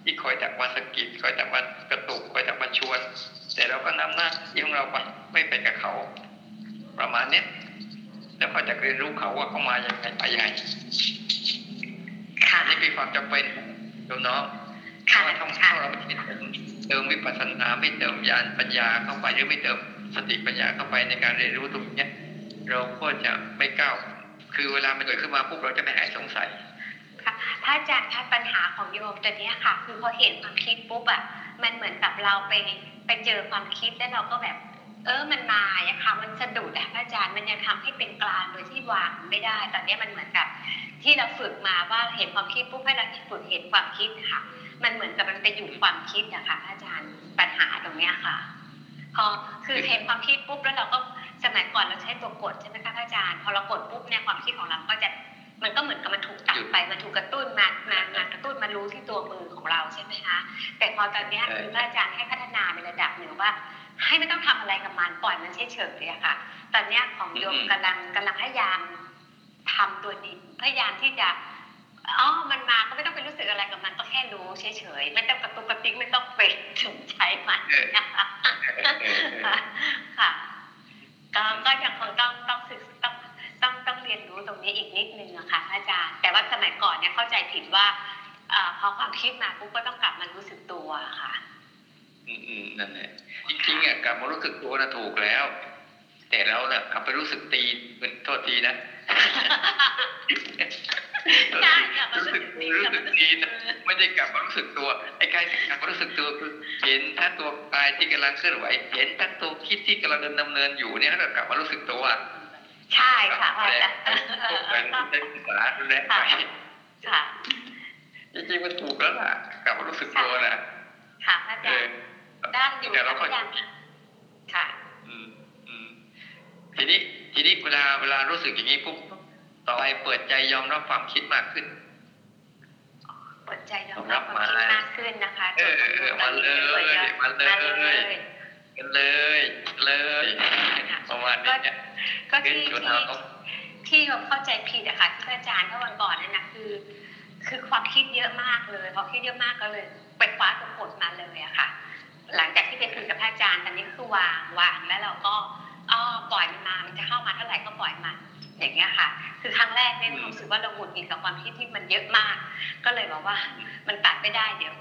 ที่คอยจับมาสกิดคอยจับมากระตุกคอยจับมาชวน แต่เราก็นำหน้าที่ของเราไปไม่ไปกับเขา ประมาณเนี้ยแล้วเขาจะเรียนรู้เขาว่าเขามาอย่างไรไปยังไงค่ะอันนี้เป็นความจำเป็นโยมน้องเพค่ะราะว่าถ้าค่ะเราไม่เติมเติมวิปัสสนาไม่เติมญาณปัญญาเข้าไปหรือไม่เติมสติปัญญาเข้าไปในการเรียนรู้ตรงเนี้ยเราก็จะไม่ก้าวคือเวลามันเกิดขึ้นมาปุ๊บเราจะไม่หายสงสัยค่ะพระอาจารย์คะปัญหาของโยมตัวเนี้ยค่ะ คือพอเห็นความคิดปุ๊บอะมันเหมือนกับเราไป ไปเจอความคิดแล้วเราก็แบบ เออมันมาอะค่ะมันสะดุดอะพระอาจารย์มันยังทำให้เป็นกลางโดยที่วางไม่ได้ ตอนนี้มันเหมือนกับ ที่เราฝึกมาว่าเห็นความคิดปุ๊บให้เราฝึกเห็นความคิดค่ะ มันเหมือนกับมันไปอยู่ความคิดอะค่ะพระอาจารย์ปัญหาตรงเนี้ยค่ะพอคือเห็นความคิดปุ๊บแล้วเราก็สมัยก่อนเราใช้ตัวกดใช่ไหมคะพระอาจารย์ พอเรากดปุ๊บเนี่ยความคิดของเราก็จะ มันก็เหมือนกับมันถูกตัดไปมันถูกกระตุ้นมามามากระตุ้นมารู้ที่ตัวมือของเราใช่ไหมคะแต่พอตอนเนี้ยใช่คือพระอาจารย์ให้พัฒนาในระดับหนึ่งว่า ให้ไม่ต้องทำอะไรกับมันปล่อยมันเฉยๆอะค่ะ ตอนเนี้ยของโยมกำลังกำลังพยายามทำตัวนี้พยายามที่จะอ๋อ มันมาก็ไม่ต้องไปรู้สึกอะไรกับมันก็แค่รู้เฉยๆ ไม่ต้องกระตุกกระติกไม่ต้องไปสนใจมันนะคะเออเออเออค่ะ ก็ก็ยังคงต้องต้องศึกต้อง ต้องต้องเรียนรู้ตรงนี้อีกนิดนึงอะค่ะพระอาจารย์ แต่ว่าสมัยก่อนเนี่ยเข้าใจผิดว่าเอ่อพอความคิดมาปุ๊บก็ต้องกลับมารู้สึกตัวค่ะ อืมอืมนั่นแหละจริงๆอะกลับมารู้สึกตัวนะถูกแล้ว แต่เราน่ะกลับไปรู้สึกตีนเป็นโทษทีนะใช่กลับมารู้รู้สึสึกกรู้สึกตีนเอนะอไม่ได้กลับมารู้สึกตัวไอ้การกลับมารู้สึกตัวคือเห็นทั้งตัวกายที่กำลังเคลื่อนไหว เห็นทั้งตัวคิดที่กำลังดำเนินอยู่เนี่ยเรากลับมารู้สึกตัว ใช่ค่ะพระอาจารย์พวกเป็นได้ศึกษาดูแลไปค่ะจริงๆมันถูกแล้วล่ะกลับมารู้สึกตัวนะค่ะพระอาเอจารอย์ด้านอยู่แต่เราค่ะก็พระอาจารย์ค่ะ อืมอืมทีนี้ทีนี้เวลาเวลารู้สึกอย่างนี้ปุ๊บต่อไปเปิดใจยอมรับความคิดมากขึ้นเปิดใจยอมรับความคิดมากขึ้นนะคะเออเออเออมาเลยมาเลยมาเลยกันเลยเลยประมาณนี้เนี่ย ก็ขึ้นที่ที่เราที่ผมเข้าใจผิดอะค่ะที่พระอาจารย์เมื่อวันก่อนนั่นนะคือ คือความคิดเยอะมากเลยพอคิดเยอะมากก็เลยไปคว้าตัวกดมาเลยอะค่ะ หลังจากที่ไปคุยกับพระอาจารย์ตอนนี้ก็คือวางวางแล้วเราก็อ้อปล่อยมันมามันจะเข้ามาเท่าไหร่ก็ปล่อยมันอย่างเงี้ยค่ะ คือครั้งแรกเนี่ยรู้สึกว่าเราหงุดหงิดกับความคิดที่มันเยอะมาก ก็เลยบอกว่ามันตัดไม่ได้เดี๋ยว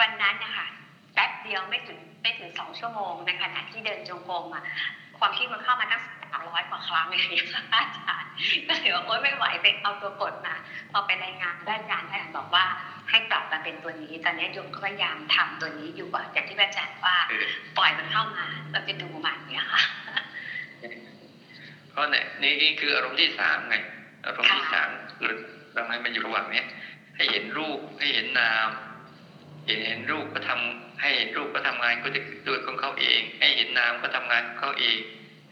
วันนั้นนะคะแป๊บเดียวไม่ถึงไม่ถึงสองชั่วโมงในขณะที่เดินจงกรมอะ ความคิดมันเข้ามาตั้งสามร้อยกว่าครั้งอย่างเงี้ยค่ะอาจารย์ก็เลยว่าโอ๊ยไม่ไหวไปเอาตัวกดมาพอไปรายงานด้านอาจารย์ท่านบอกว่าให้ปรับมาเป็นตัวนี้ ตอนนี้โยมก็พยายามทำตัวนี้อยู่อะอย่างที่อาจารย์ว่าเออปล่อยมันเข้ามาเราจะดูมันเนี่ยค่ะเพราะเนี่ยนี่คืออารมณ์ที่สามไงอารมณ์ที่ค่ะสามคือเราให้มันอยู่ระหว่างเนี้ยให้เห็นรูปให้เห็นนาม เห็นเห็นรูปก็ทำ ให้เห็นรูปก็ทำงานก็จะด้วยของเขาเอง ให้เห็นนามก็ทำงานของเขาเอง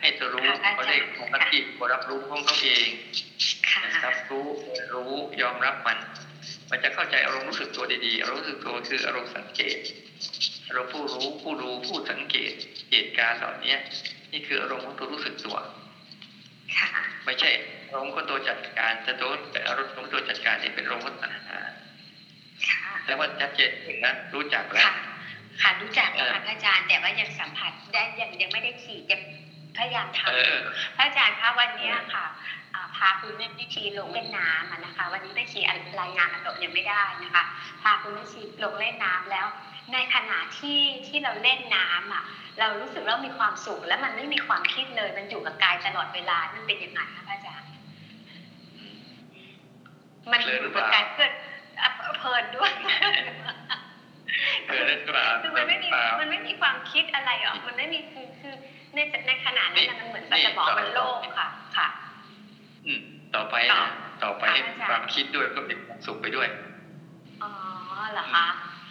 ให้ตัวรู้เขาได้ของหน้าที่ก็รับรู้ของเขาเองค่ะรับรู้รู้ยอมรับมัน มันจะเข้าใจอารมณ์รู้สึกตัวดีๆอารมณ์รู้สึกตัวคืออารมณ์สังเกตอารมณ์ผู้รู้ผู้ดูผู้สังเกตเหตุการณ์เหล่านี้นี่คืออารมณ์ของตัวรู้สึกตัวค่ะไม่ใช่อารมณ์ของตัวจัดการแต่ตัวแต่อารมณ์ของตัวจัดการนี่เป็นอารมณ์ของตัณหาค่ะแต่ว่าชัดเจนนะรู้จักแล้ว ค่ะค่ะรู้จักแล้วค่ะพระอาจารย์แต่ว่ายังสัมผัสได้ยังยังไม่ได้ขี่จะพยายามทำเออพระอาจารย์คะวันเนี้ยค่ะอ่าพาคุณแม่พิธีลงเล่นน้ำอะนะคะ วันนี้ไม่ชีรายงานอารมณ์ยังไม่ได้นะคะพาคุณแม่ชีลงเล่นน้ำแล้ว ในขณะที่ที่เราเล่นน้ำอะ เรารู้สึกว่ามีความสุข แล้วมันไม่มีความคิดเลย มันอยู่กับกายตลอดเวลามันเป็นยังไงคะพระอาจารย์มันอยู่กับการเกิดอะเพลินด้วย เออนั่นก็อาจคือมันไม่มีเปล่ามันไม่มีความคิดอะไรหรอกมันไม่มีคือคือในในขณะนั้นน่ะมันเหมือนสมองมันโล่งค่ะ ค่ะ อืมต่อไปต่อนะต่อไปให้ค่ะอาจารย์ความคิดด้วยก็มีความสุขไปด้วยอ๋อเหรอคะ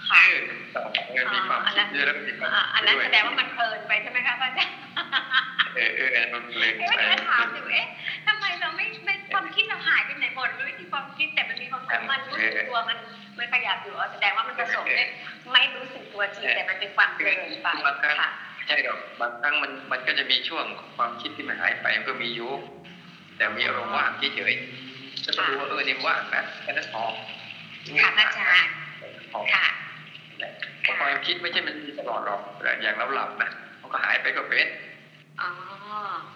ค่ะเออต่อไปก็มีความคิดด้วยแล้วก็มีความอ่าสุขอันไปนั้นด้วยแสดงว่ามันเพลินไปใช่ไหมคะพระอาจารย์เออเออมันเลยเอ๊ะไปจะถามอยู่เอ๊ะทำไมเราไม่ไม่ความคิดเราหายไปไหนหมดมันไม่มีความคิดแต่มันมีความสุขมันรู้สึกตัวมัน มันขยับอยู่อ๋อแสดงว่ามันผสมด้วยไม่รู้สึกตัวจริงแต่มันเป็นความเพลินไปค่ะใช่หรอกบางครั้งมันมันก็จะมีช่วงความคิดที่มันหายไปมันก็มีอยู่แต่มีอารมณ์ว่างเฉยๆแล้วก็รู้ว่าเออนี่ว่างนะแค่นั้นพอค่ะพระอาจารย์พอค่ะเพราะความคิดไม่ใช่มันมีตลอดหรอกแต่อย่างเราหลับนะมันก็หายไปก็เป็นอ๋อ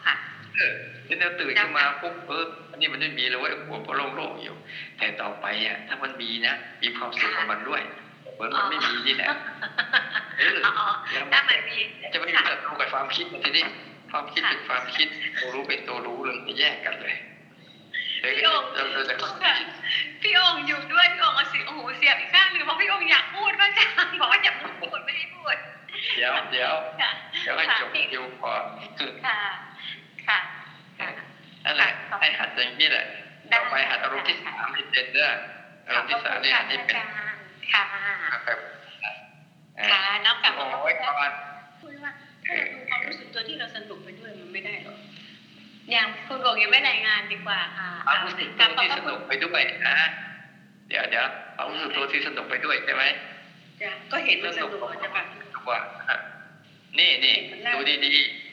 ค่ะ เออนี่เราตื่นขึ้นมาปุ๊บเอออันนี้มันไม่มีเลยเว่าหัวก็โล่งๆอยู่ แต่ต่อไปอะถ้ามันมีนะมีความสุขกับมันด้วยเหมือนมันไม่มีนี่แหละเอออ๋อแล้วถ้ามันมีจะไม่มีค่ะเรื่องรู้กับความคิดทีนี้ความคิดเป็นความคิดตัวรู้เป็นตัวรู้เลยจะแยกกันเลยเลยพี่โอ่งเราเราจะพี่โองอยู่ด้วยพี่โองเอาสิโอ้โหเสียบอีกข้างหนึ่งเพราะพี่โองอยากพูดพระอาจารย์บอกว่าอย่าพูดไม่ให้พูด เดี๋ยวเดี๋ยวค่ะเดี๋ยวให้จบคิวก่อนค่ะค่ะค่ะ นั่นแหละให้หัดอย่างนี้แหละได้ต่อไปหัดอารมณ์ที่สามให้เป็นเด้ออารมณ์ที่สามนี่หัดให้เป็นค่ะแบบเออค่ะน้องกลับโอ้มายก่อนพูดว่าถ้าเราดูความรู้สึกตัวที่เราสนุกไปด้วยมันไม่ได้หรอกยังคุณบอกยังไม่รายงานดีกว่าค่ะความรู้สึกตัวที่สนุกไปด้วยนะเดี๋ยวเดี๋ยวความรู้สึกตัวที่สนุกไปด้วยใช่ไหมจ้ะก็เห็นมันสนุกมันจะแบบว่านี่นี่ดูดีๆ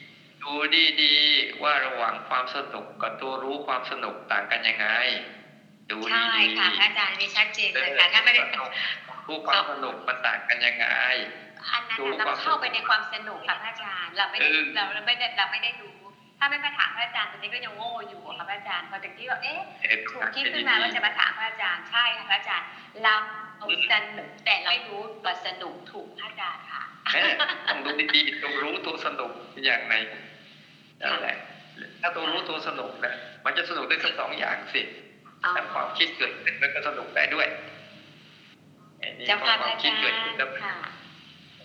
ดูดีๆว่าระหว่างความสนุกกับตัวรู้ความสนุกต่างกันยังไง ดูใช่ดีๆค่ะพระอาจารย์มีชัดเจนเอเลยอค่ะถ้าไม่ได้สนุกรู้ความสนุกมันต่างกันยังไงอันนั้นน่ะเราเข้าไปในความสนุกค่ะพระอาจารย์เราไม่ได้เออเราไม่ได้เราไม่ได้รู้ถ้าไม่มาถามพระอาจารย์ตอนนี้ก็ยังโง่อยู่ค่ะพระอาจารย์พอถึงที่ว่าเอ๊ะเห็นถูกคิดขึ้นมาว่าจะมาถามพระอาจารย์ใช่ค่ะพระอาจารย์เราสนุกแต่เราไม่รู้ว่าสนุกถูกพระอาจารย์ค่ะเออต้องดูดีๆตัวรู้ตัวสนุกเป็นอย่างไรนั่ นแหละถ้าตัวรู้ตัวสนุกนะมันจะสนุกได้ทั้งสองอย่างสิอ๋อถ้าความคิดเกิดขึ้นแล้วก็สนุกได้ด้วยไอ้นี่เจ้าพอค่ะคพวาระมอาคิดจารเกิดขึ้นแล้วย์ค่ะ